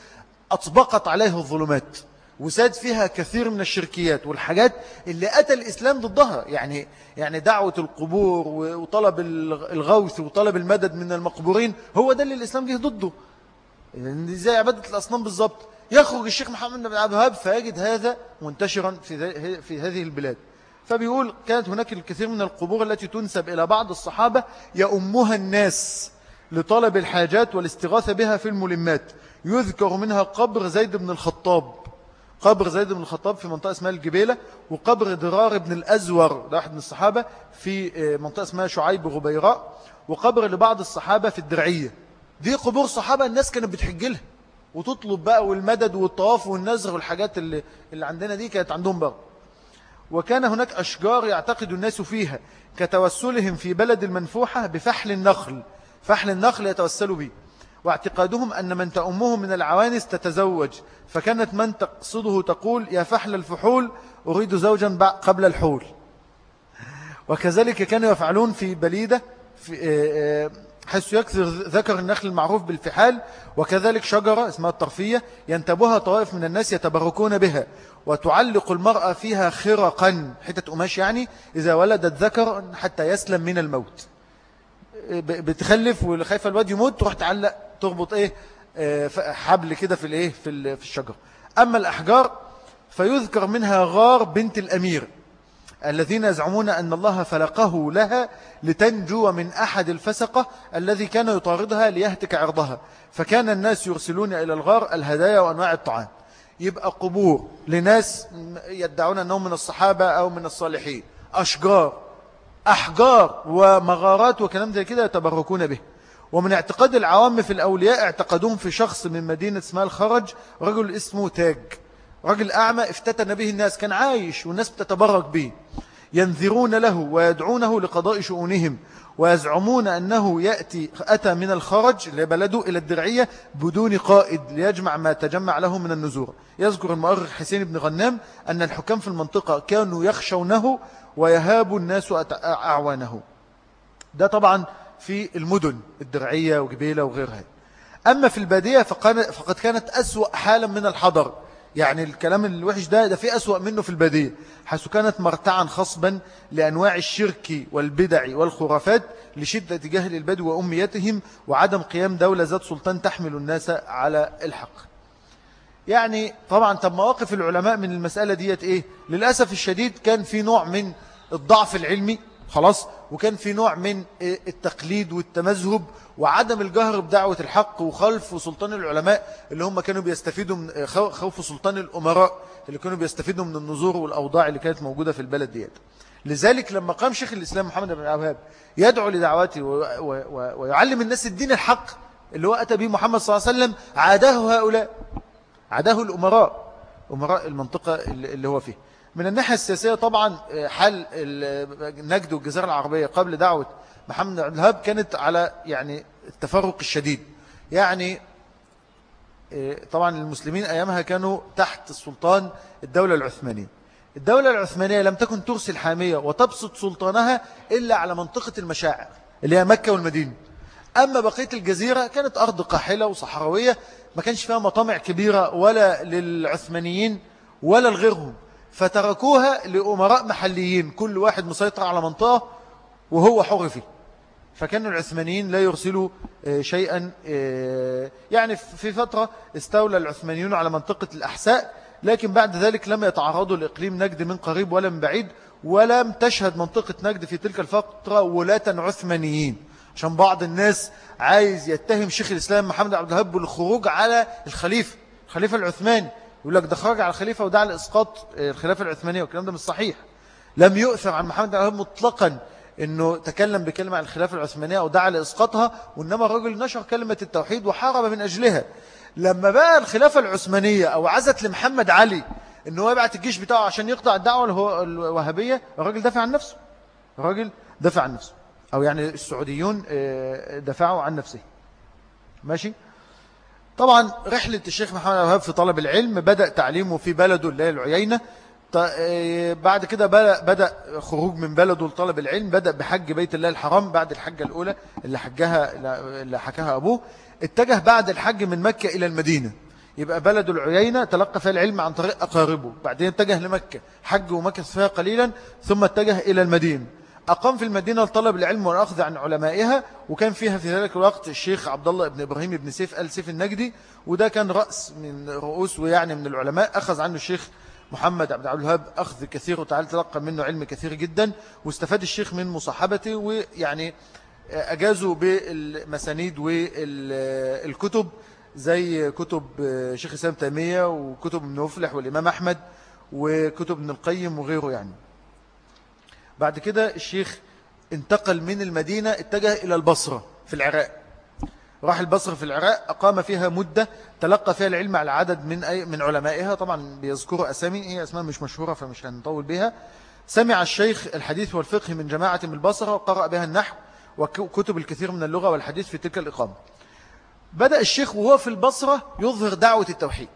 أطبقت عليه الظلمات وساد فيها كثير من الشركيات والحاجات اللي أتى الإسلام ضدها. يعني يعني دعوة القبور وطلب الغوث وطلب المدد من المقبورين هو ده اللي الإسلام جه ضده. يعني زي عبادة الأصنام بالضبط يخرج الشيخ محمد بن عبد الوهاب فيجد هذا منتشرا في في هذه البلاد. فبيقول كانت هناك الكثير من القبور التي تنسب إلى بعض الصحابة يأمها الناس لطلب الحاجات والاستغاثة بها في الملمات. يذكر منها قبر زيد بن الخطاب. قبر زيد بن الخطاب في منطقة اسمها الجبيلة وقبر درار بن الأزور ده واحد من الصحابة في آه، منطقة اسمها شعيب غبيراء وقبر لبعض الصحابة في الدرعية. دي قبور صحابة الناس كانت بتحج لها. وتطلب بقى والمدد والطواف والنزر والحاجات اللي, اللي عندنا دي كانت عندهم بقى. وكان هناك أشجار يعتقد الناس فيها كتوسلهم في بلد المنفوحة بفحل النخل. فحل النخل يتوسلوا به واعتقادهم أن من تأمهم من العوانس تتزوج. فكانت من تقصده تقول يا فحل الفحول أريد زوجا قبل الحول. وكذلك كانوا يفعلون في بليدة في آه، آه، حيث يكثر ذكر النخل المعروف بالفحال وكذلك شجرة اسمها الطرفية ينتبها طوائف من الناس يتبركون بها وتعلق المرأة فيها خرقا حتة قماش يعني إذا ولدت ذكر حتى يسلم من الموت. بتخلف وخايفة الواد يموت تروح تعلق تربط إيه آه، حبل كده في الإيه في الشجر أما الأحجار فيذكر منها غار بنت الأمير. الذين يزعمون أن الله فلقه لها لتنجو من أحد الفسقة الذي كان يطاردها ليهتك عرضها. فكان الناس يرسلون إلى الغار الهدايا وأنواع الطعام. يبقى قبور لناس يدعون أنهم من الصحابة أو من الصالحين. أشجار أحجار ومغارات وكلام زي كده يتبركون به. ومن اعتقاد العوام في الأولياء اعتقدهم في شخص من مدينة اسمها الخرج رجل اسمه تاج. رجل أعمى افتتن به الناس كان عايش والناس بتتبرك به ينذرون له ويدعونه لقضاء شؤونهم ويزعمون أنه يأتي أتى من الخرج لبلده إلى الدرعية بدون قائد ليجمع ما تجمع له من النزور يذكر المؤرخ حسين بن غنام أن الحكام في المنطقة كانوا يخشونه ويهاب الناس أعوانه. ده طبعا في المدن الدرعية وجبيلة وغيرها. أما في البادية فقد كانت أسوأ حالا من الحضر. يعني الكلام الوحش ده ده في أسوأ منه في البادية حيث كانت مرتعا خصبا لأنواع الشرك والبدع والخرافات لشدة جهل البدو وأميتهم وعدم قيام دولة ذات سلطان تحمل الناس على الحق. يعني طبعا طب مواقف العلماء من المسألة ديت إيه؟ للأسف الشديد كان في نوع من الضعف العلمي. خلاص؟ وكان في نوع من التقليد والتمذهب وعدم الجهر بدعوة الحق وخلف سلطان العلماء اللي هم كانوا بيستفيدوا من خوف سلطان الأمراء اللي كانوا بيستفيدوا من النظور والأوضاع اللي كانت موجودة في البلد ديت. لذلك لما قام شيخ الإسلام محمد بن عبهاب يدعو لدعواته ويعلم الناس الدين الحق اللي هو أتى به محمد صلى الله عليه وسلم عاداه هؤلاء عاداه الأمراء أمراء المنطقة اللي هو فيه. من الناحية السياسية طبعا حل النجد والجزيرة العربية قبل دعوة محمد عبد الوهاب كانت على يعني التفرق الشديد. يعني طبعا المسلمين أيامها كانوا تحت السلطان الدولة العثمانية. الدولة العثمانية لم تكن ترسل حامية وتبسط سلطانها إلا على منطقة المشاعر اللي هي مكة والمدينة. أما بقية الجزيرة كانت أرض قاحلة وصحراوية ما كانش فيها مطامع كبيرة ولا للعثمانيين ولا لغيرهم. فتركوها لأمراء محليين كل واحد مسيطر على منطقة وهو حر فيه. فكان العثمانيين لا يرسلوا آه، شيئا آه، يعني في فترة استولى العثمانيون على منطقة الأحساء لكن بعد ذلك لم يتعرضوا لإقليم نجد من قريب ولا من بعيد ولم تشهد منطقة نجد في تلك الفترة ولاة عثمانيين. عشان بعض الناس عايز يتهم شيخ الإسلام محمد عبد الهب بالخروج على الخليفة الخليفة العثماني. يقول لك ده خرج على الخليفة ودعا لإسقاط الخلافة العثمانية والكلام ده مش صحيح. لم يؤثر عن محمد الهب مطلقا إنه تكلم بكلمة عن الخلافة العثمانية أو دعا لإسقاطها وإنما الرجل نشر كلمة التوحيد وحارب من أجلها. لما بقى الخلافة العثمانية أو عزت لمحمد علي انه هو يبعت الجيش بتاعه عشان يقطع الدعوة الوهابية الراجل دافع عن نفسه. الراجل دافع عن نفسه. أو يعني السعوديون آه، دفعوا عن نفسه. ماشي؟ طبعا رحلة الشيخ محمد الوهاب في طلب العلم بدأ تعليمه في بلده اللي هي العيينة. آه، بعد كده بدأ خروج من بلده لطلب العلم بدأ بحج بيت الله الحرام بعد الحجة الأولى اللي حجها اللي حكاها أبوه. اتجه بعد الحج من مكة إلى المدينة. يبقى بلد العيينة تلقى فيها العلم عن طريق أقاربه. بعدين اتجه لمكة حج ومكث فيها قليلا ثم اتجه إلى المدينة. أقام في المدينة لطلب العلم والأخذ عن علمائها وكان فيها في ذلك الوقت الشيخ عبد الله بن إبراهيم بن سيف آل سيف النجدي وده كان رأس من رؤوس ويعني من العلماء. أخذ عنه الشيخ محمد عبد الوهاب أخذ كثير وتعالى تلقى منه علم كثير جدا واستفاد الشيخ من مصاحبته ويعني أجازوا بالمسانيد والكتب زي كتب شيخ إسلام تيمية وكتب ابن مفلح والإمام أحمد وكتب ابن القيم وغيره يعني. بعد كده الشيخ انتقل من المدينة اتجه إلى البصرة في العراق. راح البصرة في العراق أقام فيها مدة تلقى فيها العلم على عدد من أي من علمائها. طبعا بيذكروا أسامي هي أسماء مش مشهورة فمش هنطول بها سمع الشيخ الحديث والفقه من جماعة من البصرة وقرأ بها النحو وكتب الكثير من اللغة والحديث في تلك الإقامة. بدأ الشيخ وهو في البصرة يظهر دعوة التوحيد.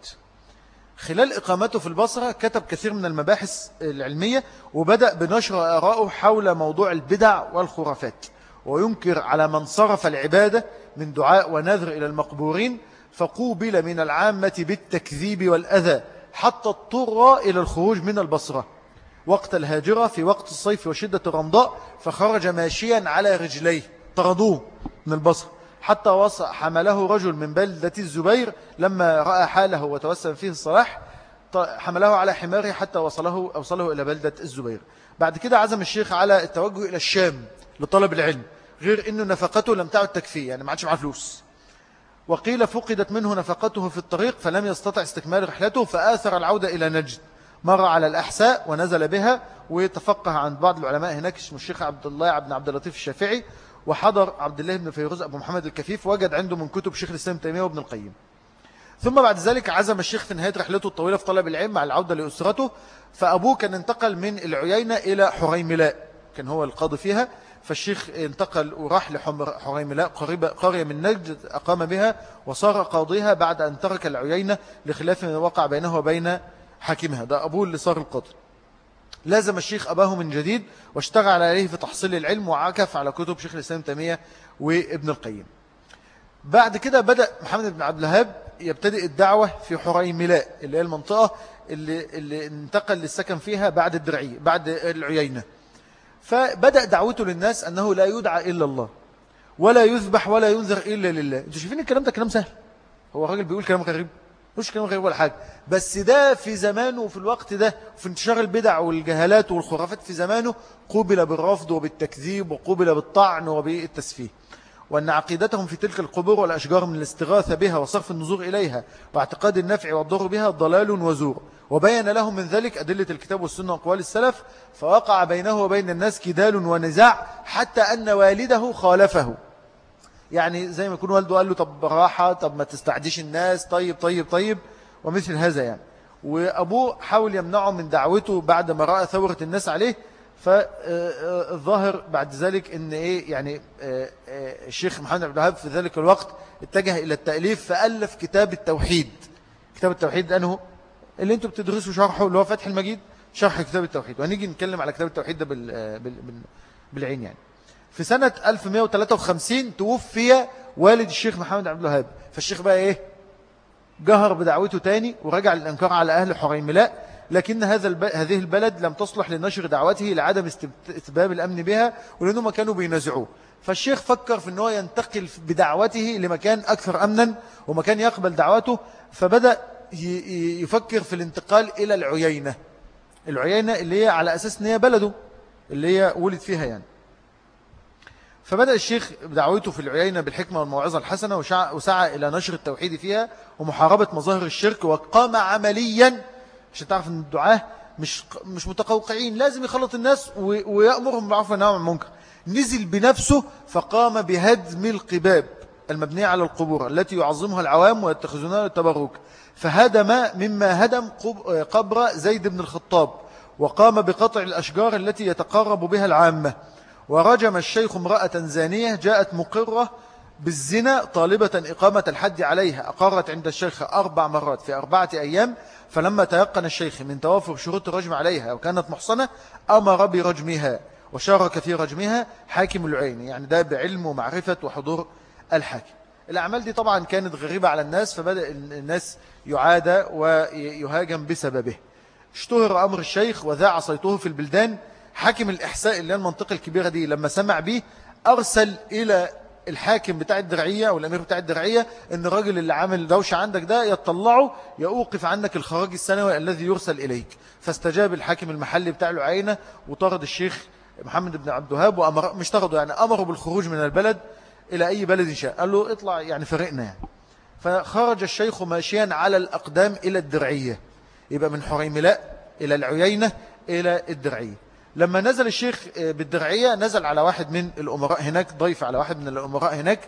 خلال إقامته في البصرة كتب كثير من المباحث العلمية وبدأ بنشر آراءه حول موضوع البدع والخرافات وينكر على من صرف العبادة من دعاء ونذر إلى المقبورين فقوبل من العامة بالتكذيب والأذى حتى اضطر إلى الخروج من البصرة. وقت الهاجرة في وقت الصيف وشدة الرمضاء فخرج ماشيا على رجليه طردوه من البصرة. حتى وص حمله رجل من بلدة الزبير لما رأى حاله وتوسم فيه الصلاح حمله على حماره حتى وصله أوصله إلى بلدة الزبير. بعد كده عزم الشيخ على التوجه إلى الشام لطلب العلم غير أنه نفقته لم تعد تكفية يعني ما عادش معاه فلوس. وقيل فقدت منه نفقته في الطريق فلم يستطع استكمال رحلته فآثر العودة إلى نجد. مر على الأحساء ونزل بها وتفقه عن بعض العلماء هناك اسمه الشيخ عبد الله بن عبد اللطيف الشافعي وحضر عبد الله بن فيروز أبو محمد الكفيف وجد عنده من كتب شيخ الإسلام تيمية وابن القيم. ثم بعد ذلك عزم الشيخ في نهاية رحلته الطويلة في طلب العلم مع العودة لأسرته فأبوه كان انتقل من العيينة إلى حريملاء كان هو القاضي فيها. فالشيخ انتقل وراح لحريملاء قرية من نجد أقام بها وصار قاضيها بعد أن ترك العيينة لخلاف وقع بينه وبين حاكمها. ده أبوه اللي صار القاضي. لازم الشيخ أباه من جديد واشتغل عليه في تحصيل العلم وعكف على كتب شيخ الإسلام تيمية وابن القيم. بعد كده بدأ محمد بن عبد الهاب يبتدئ الدعوة في حريملاء اللي هي المنطقة اللي, اللي انتقل للسكن فيها بعد الدرعي بعد العيينة. فبدأ دعوته للناس أنه لا يدعى إلا الله ولا يذبح ولا ينذر إلا لله. أنتوا شايفين الكلام ده كلام سهل؟ هو الراجل بيقول كلام غريب؟ مش كلام غريب ولا حاجة. بس ده في زمانه وفي الوقت ده في انتشار البدع والجهالات والخرافات في زمانه قوبل بالرفض وبالتكذيب وقوبل بالطعن وبالتسفيه وأن عقيدتهم في تلك القبور والأشجار من الاستغاثة بها وصرف النظور إليها واعتقاد النفع والضر بها ضلال وزور. وبين لهم من ذلك أدلة الكتاب والسنة وقوال السلف فوقع بينه وبين الناس كدال ونزاع حتى أن والده خالفه. يعني زي ما يكون والده قال له طب راحة طب ما تستعديش الناس طيب طيب طيب ومثل هذا يعني. وأبوه حاول يمنعه من دعوته بعد ما رأى ثورة الناس عليه فالظاهر بعد ذلك إن إيه يعني آه، آه، الشيخ محمد عبد الوهاب في ذلك الوقت اتجه إلى التأليف فألف كتاب التوحيد. كتاب التوحيد أنه اللي أنتم بتدرسوا شرحه اللي هو فتح المجيد شرح كتاب التوحيد. وهنيجي نتكلم على كتاب التوحيد ده بالعين يعني. في سنة 1153 توفي والد الشيخ محمد عبد الوهاب. فالشيخ بقى إيه؟ جهر بدعوته تاني ورجع للأنكار على أهل حريملاء لكن هذا الب... هذه البلد لم تصلح لنشر دعوته لعدم استباب الأمن بها ولأنهم كانوا بينازعوه. فالشيخ فكر في أنه ينتقل بدعوته لمكان أكثر أمنا ومكان يقبل دعوته. فبدأ يفكر في الانتقال إلى العيينة. العيينة اللي هي على أساس أن هي بلده اللي هي ولد فيها يعني. فبدأ الشيخ بدعوته في العيينة بالحكمة والموعظة الحسنة وسعى إلى نشر التوحيد فيها ومحاربة مظاهر الشرك وقام عمليا. عشان تعرف أن الدعاة مش مش متقوقعين لازم يخلط الناس ويأمرهم بالعفو والنهي عن المنكر. نزل بنفسه فقام بهدم القباب المبنية على القبور التي يعظمها العوام ويتخذونها للتبرك. فهدم مما هدم قبر زيد بن الخطاب وقام بقطع الأشجار التي يتقرب بها العامة. ورجم الشيخ امرأة زانية جاءت مقرة بالزنا طالبة إقامة الحد عليها. أقرت عند الشيخ أربع مرات في أربعة أيام فلما تيقن الشيخ من توافر شروط الرجم عليها وكانت محصنة أمر برجمها وشارك في رجمها حاكم العين يعني ده بعلم ومعرفة وحضور الحاكم. الأعمال دي طبعا كانت غريبة على الناس فبدأ الناس يعادى ويهاجم بسببه. اشتهر أمر الشيخ وذاع صيته في البلدان حاكم الإحساء اللي هي المنطقة الكبيرة دي لما سمع به أرسل إلى الحاكم بتاع الدرعية أو الأمير بتاع الدرعية أن الراجل اللي عامل دوشة عندك ده يطلعه يوقف عنك الخراج السنوي الذي يرسل إليك. فاستجاب الحاكم المحلي بتاع العينة وطرد الشيخ محمد بن عبد الوهاب وأمر مش طرده يعني أمره بالخروج من البلد إلى أي بلد شاء. قال له اطلع يعني فرقنا يعني. فخرج الشيخ ماشيا على الأقدام إلى الدرعية. يبقى من حريملاء إلى العيينة إلى الدرعية. لما نزل الشيخ بالدرعية نزل على واحد من الأمراء هناك ضيف على واحد من الأمراء هناك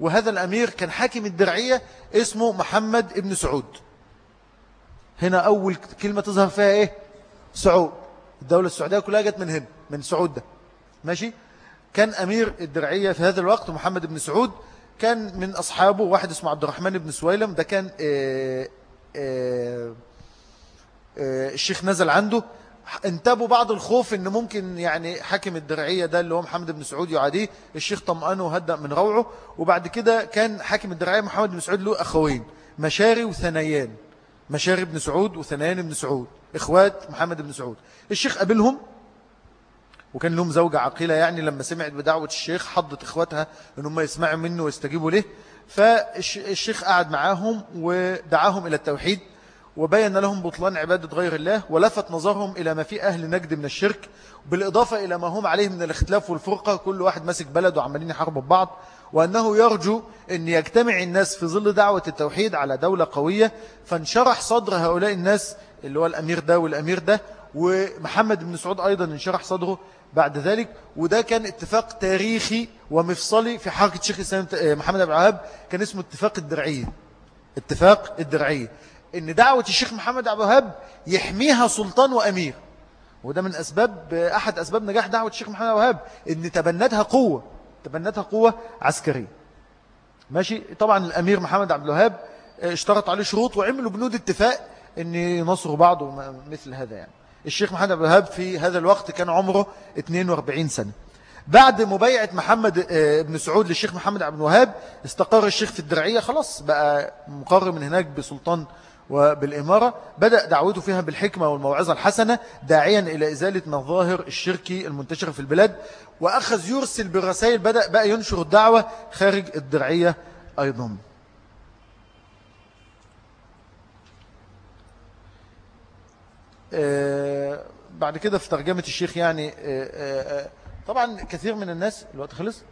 وهذا الأمير كان حاكم الدرعية اسمه محمد ابن سعود. هنا أول كلمة تظهر فيها إيه؟ سعود. الدولة السعودية كلها جت من هنا من سعود ده. ماشي؟ كان أمير الدرعية في هذا الوقت محمد بن سعود كان من أصحابه واحد اسمه عبد الرحمن بن سويلم. ده كان آآ آآ آآ الشيخ نزل عنده. انتبوا بعض الخوف إن ممكن يعني حاكم الدرعية ده اللي هو محمد بن سعود يعاديه الشيخ طمأنه وهدأ من روعه وبعد كده كان حاكم الدرعية محمد بن سعود له أخوين مشاري وثنيان مشاري بن سعود وثنيان بن سعود إخوات محمد بن سعود. الشيخ قابلهم وكان لهم زوجة عقيلة يعني لما سمعت بدعوة الشيخ حضت إخواتها أن هم يسمعوا منه ويستجيبوا له. فالشيخ قعد معاهم ودعاهم إلى التوحيد. وبين لهم بطلان عبادة غير الله ولفت نظرهم إلى ما في أهل نجد من الشرك بالإضافة إلى ما هم عليه من الاختلاف والفرقة كل واحد ماسك بلد وعمالين يحاربوا ببعض وأنه يرجو أن يجتمع الناس في ظل دعوة التوحيد على دولة قوية. فانشرح صدر هؤلاء الناس اللي هو الأمير ده والأمير ده ومحمد بن سعود أيضا انشرح صدره بعد ذلك. وده كان اتفاق تاريخي ومفصلي في حركة شيخ الإسلام محمد أبو الوهاب كان اسمه اتفاق الدرعية. اتفاق الدرعية. إن دعوة الشيخ محمد أبو الوهاب يحميها سلطان وأمير. وده من أسباب أحد أسباب نجاح دعوة الشيخ محمد أبو الوهاب إن تبنتها قوة تبنتها قوة عسكرية. ماشي؟ طبعا الأمير محمد عبد الوهاب اشترط عليه شروط وعملوا بنود اتفاق إن ينصروا بعض ومثل هذا يعني. الشيخ محمد عبد الوهاب في هذا الوقت كان عمره 42 سنة. بعد مبايعة محمد آه، بن سعود للشيخ محمد عبد الوهاب استقر الشيخ في الدرعية خلاص بقى مقرر من هناك بسلطان وبالإمارة بدأ دعوته فيها بالحكمة والموعظة الحسنة داعيا إلى إزالة مظاهر الشرك المنتشرة في البلاد. وأخذ يرسل بالرسائل بدأ بقى ينشر الدعوة خارج الدرعية أيضا. آه، بعد كده في ترجمة الشيخ يعني آه، آه، طبعا كثير من الناس الوقت خلص؟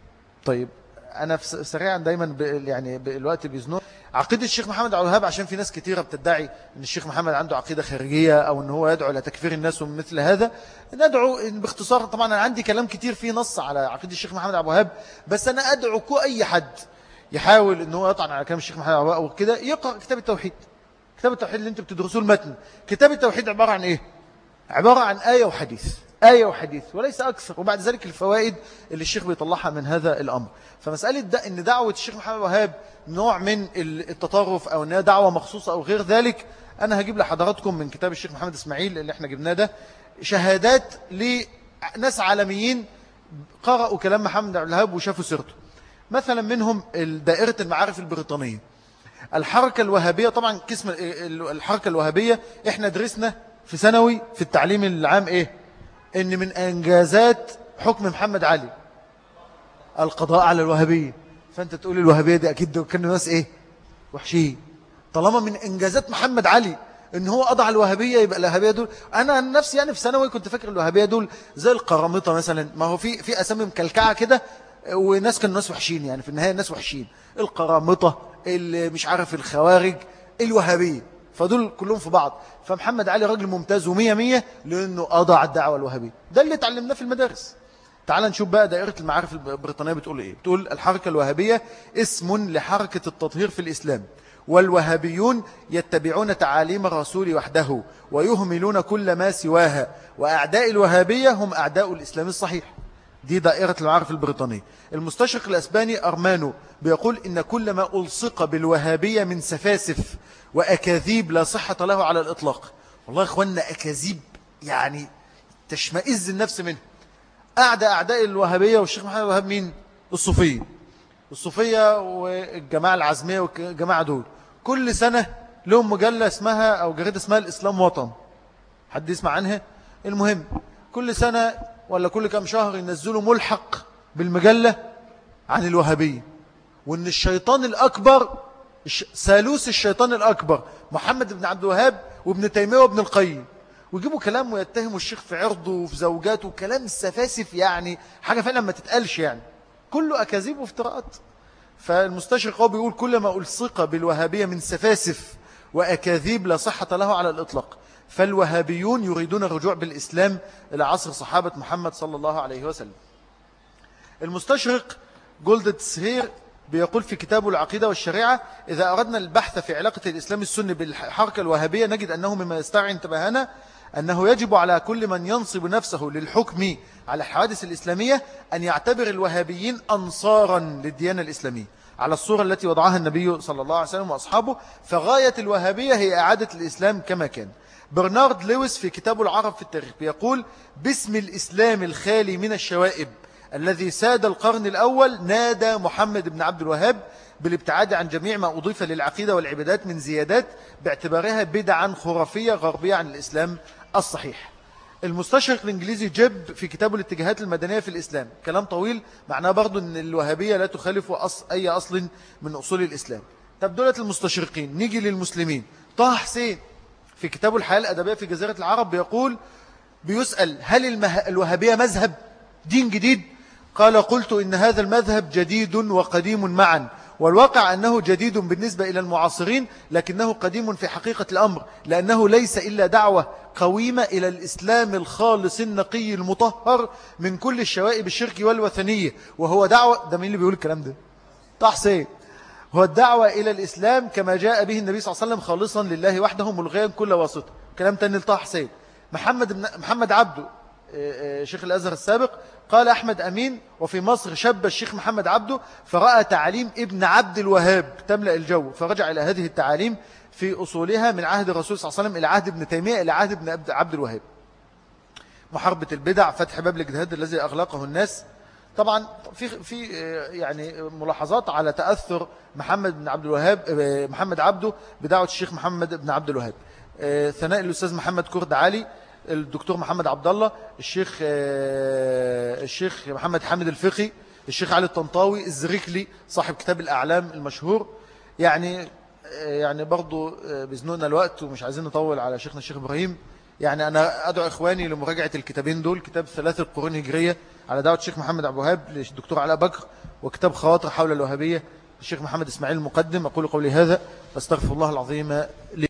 طيب أنا سريعا دايما يعني الوقت بيزنون. عقيدة الشيخ محمد عبد الوهاب عشان في ناس كثيرة بتدعي أن الشيخ محمد عنده عقيدة خارجية أو أن هو يدعو لتكفير الناس ومثل هذا. ندعو باختصار طبعا أنا عندي كلام كتير فيه نص على عقيدة الشيخ محمد عبد الوهاب بس أنا أدعو أي حد يحاول أن هو يطعن على كلام الشيخ محمد عبد الوهاب أو كده يقرأ كتاب التوحيد. كتاب التوحيد اللي انت بتدرسوه المتن. كتاب التوحيد عبارة عن إيه؟ عبارة عن آية وحديث. آية وحديث وليس أكثر. وبعد ذلك الفوائد اللي الشيخ بيطلعها من هذا الأمر. فمسألة دا إن دعوة الشيخ محمد وهاب نوع من التطرف أو أنها دعوة مخصوصة أو غير ذلك أنا هجيب لحضراتكم من كتاب الشيخ محمد إسماعيل اللي إحنا جبناه ده شهادات لناس عالميين قرأوا كلام محمد عبد الوهاب وشافوا سيرته. مثلا منهم دائرة المعارف البريطانية. الحركة الوهابية طبعا قسم الحركة الوهابية إحنا درسنا في ثانوي في التعليم العام إيه؟ إن من أنجازات حكم محمد علي. القضاء على الوهابية فأنت تقول الوهابية دي أكيد كانوا ناس إيه؟ وحشين. طالما من إنجازات محمد علي إن هو أضع الوهابية يبقى الوهابية دول أنا نفسي يعني في ثانوي كنت فاكر الوهابية دول زي القرامطة مثلا. ما هو في في أسامي مكلكعة كده وناس كانوا ناس وحشين يعني في النهاية ناس وحشين. القرامطة اللي مش عارف الخوارج الوهابية. فدول كلهم في بعض. فمحمد علي راجل ممتاز ومية مية لأنه أضع الدعوة الوهابية. ده اللي تعلمناه في المدارس. تعال نشوف بقى دائرة المعارف البريطانية بتقول إيه. بتقول الحركة الوهابية اسم لحركة التطهير في الإسلام. والوهابيون يتبعون تعاليم الرسول وحده ويهملون كل ما سواها. وأعداء الوهابية هم أعداء الإسلام الصحيح. دي دائرة المعارف البريطانية المستشرق الأسباني أرمانو بيقول إن كل ما ألصق بالوهابية من سفاسف وأكاذيب لا صحة له على الإطلاق. والله إخواننا أكاذيب يعني تشمئز النفس منه. أعدى أعداء الوهابية والشيخ محمد الوهاب مين؟ الصوفية. الصوفية والجماعة العزمية والجماعة دول. كل سنة لهم مجلة اسمها أو جريدة اسمها الإسلام وطن. حد يسمع عنها؟ المهم كل سنة ولا كل كام شهر ينزلوا ملحق بالمجلة عن الوهابية وإن الشيطان الأكبر ثالوث الشيطان الأكبر محمد بن عبد الوهاب وابن تيمية وابن القيم. ويجيبوا كلام ويتهموا الشيخ في عرضه وفي زوجاته كلام سفاسف يعني حاجة فعلا ما تتقالش يعني. كله أكاذيب وافتراءات. فالمستشرق هو بيقول كل ما ألصق بالوهابية من سفاسف وأكاذيب لا صحة له على الإطلاق. فالوهابيون يريدون الرجوع بالإسلام إلى عصر صحابة محمد صلى الله عليه وسلم. المستشرق جولد تسهير بيقول في كتابه العقيدة والشريعة إذا أردنا البحث في علاقة الإسلام السني بالحركة الوهابية نجد أنه مما يستعي انتباهنا أنه يجب على كل من ينصب نفسه للحكم على الحوادث الإسلامية أن يعتبر الوهابيين أنصارا للديانة الإسلامية. على الصورة التي وضعها النبي صلى الله عليه وسلم وأصحابه فغاية الوهابية هي إعادة الإسلام كما كان. برنارد لويس في كتابه العرب في التاريخ بيقول باسم الإسلام الخالي من الشوائب الذي ساد القرن الأول نادى محمد بن عبد الوهاب بالابتعاد عن جميع ما أضيف للعقيدة والعبادات من زيادات باعتبارها بدعا خرافية غربية عن الإسلام الصحيح. المستشرق الإنجليزي جيب في كتابه الاتجاهات المدنية في الإسلام. كلام طويل معناه برضو أن الوهابية لا تخالف. أي أصل من أصول الإسلام. طب دولة المستشرقين نيجي للمسلمين. طه حسين في كتابه الحياة الأدبية في جزيرة العرب بيقول بيسأل هل المه... الوهابية مذهب؟ دين جديد؟ قال قلت إن هذا المذهب جديد وقديم معا والواقع أنه جديد بالنسبة إلى المعاصرين لكنه قديم في حقيقة الأمر لأنه ليس إلا دعوة قويمة إلى الإسلام الخالص النقي المطهر من كل الشوائب الشرك والوثنية وهو دعوة ده مين اللي بيقول الكلام ده؟ تحسين هو الدعوة إلى الإسلام كما جاء به النبي صلى الله عليه وسلم خالصا لله وحده ملغيا كل واسطة كلام تاني لطه حسين. محمد, محمد عبده آه، آه، شيخ الأزهر السابق قال أحمد أمين وفي مصر شب الشيخ محمد عبده فرأى تعليم ابن عبد الوهاب تملأ الجو فرجع إلى هذه التعاليم في أصولها من عهد الرسول صلى الله عليه وسلم إلى عهد ابن تيمية إلى عهد ابن عبد الوهاب. محاربة البدع فتح باب الاجتهاد الذي أغلقه الناس. طبعا في في يعني ملاحظات على تأثر محمد بن عبد الوهاب محمد عبده بدعوة الشيخ محمد بن عبد الوهاب. ثناء الأستاذ محمد كرد علي الدكتور محمد عبد الله الشيخ الشيخ محمد حامد الفقي الشيخ علي الطنطاوي الزريكلي صاحب كتاب الأعلام المشهور. يعني يعني برضو بزنونا الوقت ومش عايزين نطول على شيخنا الشيخ إبراهيم. يعني أنا أدعو إخواني لمراجعة الكتابين دول كتاب ثلاث القرون هجرية على دعوة الشيخ محمد عبد الوهاب للدكتور علاء بكر وكتاب خواطر حول الوهابية الشيخ محمد إسماعيل المقدم. أقول قولي هذا واستغفر الله العظيم لي